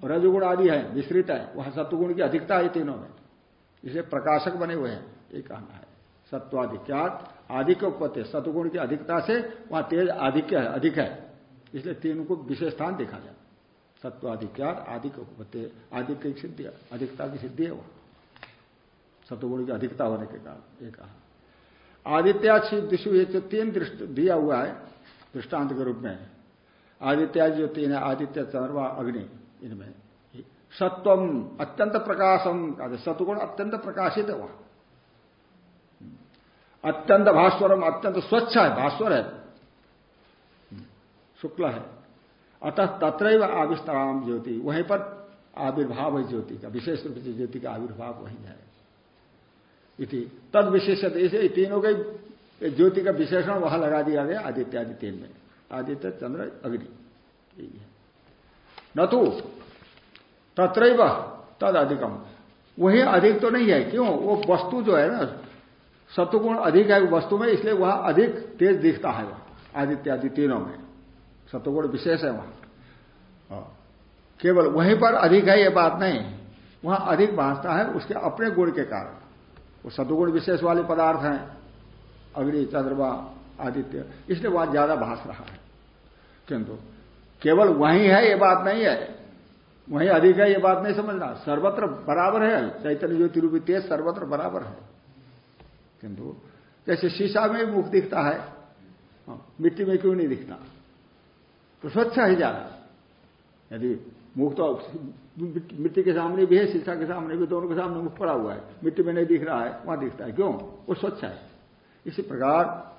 S1: रजगुण आदि है विस्तृत है, वहाँ सत्वगुण की अधिकता है तीनों में। इसे प्रकाशक बने हुए हैं, ये कहना है। सत्वाधिक्यात आधिक्य उपत्ति सतुगुण की अधिकता से वहाँ तेज आधिक्य है, अधिक है। इसलिए तीनों को विशेष स्थान देखा जाए। सत्वाधिक्यात आधिक्य उपत्ति आधिक्य की सिद्धि, अधिकता की सिद्धि है वह। सतुगुण की अधिकता होने के कारण, ये कहा। आदित्या दिशु, ये जो तीन दृष्ट दिया हुआ है, दृष्टांत के रूप में आदित्य जो तीन है, आदित्य, चंद्रमा, अग्नि, इनमें, सत्वम, अत्यंत प्रकाशम सतुगुण अत्यंत प्रकाशित है वहाँ। अत्यंत भास्वरम, अत्यंत स्वच्छ है, भास्वर है। शुक्ल है। अतः तत्र आविष्तराम ज्योति, वहीं पर आविर्भाव है ज्योति का, विशेष रूप से ज्योति का आविर्भाव वही है। इति, तद विशेष तीनों के ज्योति का विशेषण वहाँ लगा दिया गया, आदित्य आदि तीन में। आदित्य, चंद्र, अग्नि न तो तत्र तद अधिकम। वही अधिक तो नहीं है, क्यों? वो वस्तु जो है ना, सत्वगुण अधिक है वस्तु में, इसलिए वह अधिक तेज दिखता है वह आदित्य, आदि तीनों में। सत्वगुण विशेष है वहाँ। हाँ। केवल वहीं पर अधिक है ये बात नहीं। वहाँ अधिक भाषता है उसके अपने गुण के कारण। वो सतुगुण विशेष वाले पदार्थ हैं। अग्नि चंद्रमा आदित्य इसलिए वहाँ ज़्यादा भाष रहा है। किंतु केवल वही है ये बात नहीं है। वही अधिक है ये बात नहीं समझना। सर्वत्र बराबर है। चैतन्य ज्योति रूपी तेज सर्वत्र बराबर है। किंतु जैसे शीशा में मुख दिखता है हाँ, मिट्टी में क्यों नहीं दिखता? तो स्वच्छ ही ज़्यादा। यदि मुख तो मिट्टी के सामने भी है, शीशा के सामने भी, दोनों के सामने मुख पड़ा हुआ है। मिट्टी में नहीं दिख रहा है, वहाँ दिखता है। क्यों? वो स्वच्छ है। इसी प्रकार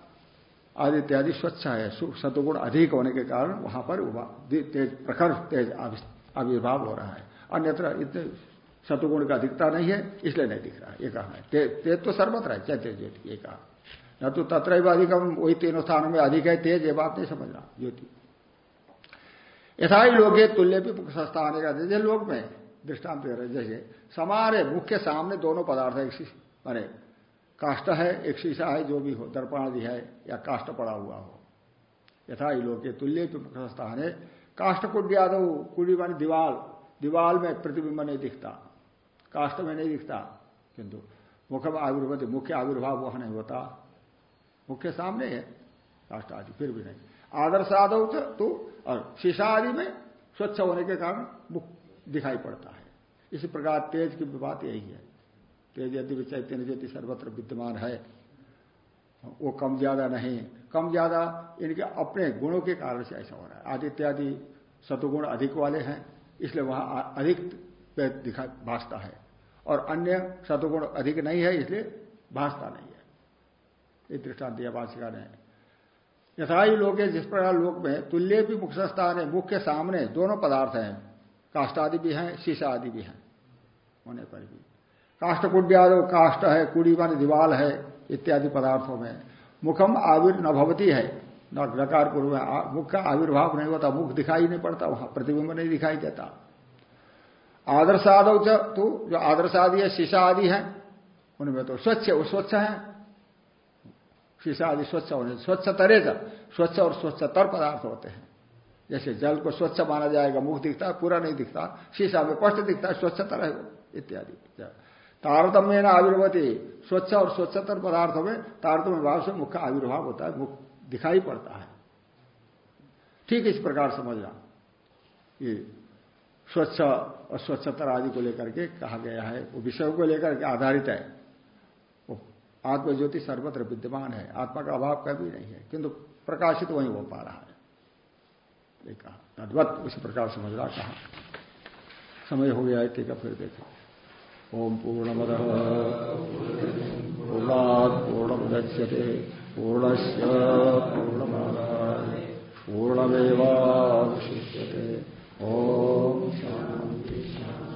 S1: आदि इत्यादि स्वच्छ है। सतुगुण अधिक होने के कारण वहाँ पर तेज प्रखर तेज आविर्भाव हो रहा है। अन्यत्र इतने सतुगुण का अधिकता नहीं है, इसलिए नहीं दिख रहा है। ये कहा है। तेज तो सर्वत्र है चैत्य ज्योति, ये कहा। न तो तत्र अधिकम वही तीनों स्थानों में अधिक है, तेज ये बात नहीं समझना, ज्योति। यथा ही लोग तुल्य भी संस्थान का जैसे लोग में दृष्टांत जैसे समारे, मुख्य सामने दोनों पदार्थ है माने काष्ट है, एक शीशा है, जो भी हो, दर्पण आदि है, या काष्ट पड़ा हुआ हो। यथा ही लोग तुल्य संस्थान है काष्ट कुड्यादव कुड़ी मानी दीवाल। दीवाल में प्रतिबिंब नहीं दिखता। काष्ट में नहीं दिखता। किंतु मुख आविर्भूत, मुख्य आविर्भाव वह नहीं होता। मुख्य सामने है काष्ट आदि फिर भी नहीं। आदर्श आदव तो और शीशा आदि में स्वच्छ होने के कारण मुख दिखाई पड़ता है। इसी प्रकार तेज की बात यही है। तेज यदि चैतन्य ज्योति सर्वत्र विद्यमान है, वो कम ज़्यादा नहीं। कम ज़्यादा इनके अपने गुणों के कारण से ऐसा हो रहा है। आदित्यादि सतुगुण अधिक वाले हैं, इसलिए वहाँ अधिक दिखा भाषता है। और अन्य सतुगुण अधिक नहीं है, इसलिए भाषता नहीं है। ये दृष्टांत भाषिका ने यथाई लोग जिस प्रकार लोक में तुल्य भी मुख्य स्थान है, मुख्य सामने दोनों पदार्थ हैं। काष्ट आदि भी हैं शीशा आदि भी हैं, होने पर भी। काष्ट कुड्यादो काष्ट है, कुड़ी मानी दीवाल है, इत्यादि पदार्थों में। मुखम आविर न भवती है नकार पूर्व में। मुख का आविर्भाव नहीं होता, मुख दिखाई नहीं पड़ता, वहाँ प्रतिबिंब नहीं दिखाई देता। आदर्श आदव तो जो आदर्श आदि है शीशा आदि है, उनमें तो स्वच्छ, वो स्वच्छ है। शीशा आदि स्वच्छ होने स्वच्छ तरे स्वच्छ और स्वच्छतर पदार्थ होते हैं। जैसे जल को स्वच्छ माना जाएगा, मुख दिखता है, पूरा नहीं दिखता, शीशा में स्पष्ट दिखता है स्वच्छतर है वो, इत्यादि। तारतम्य न आविर्भवती, स्वच्छ और स्वच्छतर पदार्थों में, तारतम्य भाव से मुख का आविर्भाव होता है, मुख दिखाई पड़ता है। ठीक इस प्रकार समझना। ये स्वच्छ और स्वच्छतर आदि को लेकर के कहा गया है, वो विषयों को लेकर के आधारित है। आत्मज्योति सर्वत्र विद्यमान है। आत्मा का अभाव कभी नहीं है। किंतु प्रकाशित वही हो पा रहा है। कहा। तद्वत उसी प्रकार समझना कहा। समय हो गया है है फिर देखो। ओम पूर्णमद। पूर्णात् पूर्णमुदच्यते पूर्णस्य पूर्णमादाय। पूर्णमेवावशिष्यते। ओम शांति शांति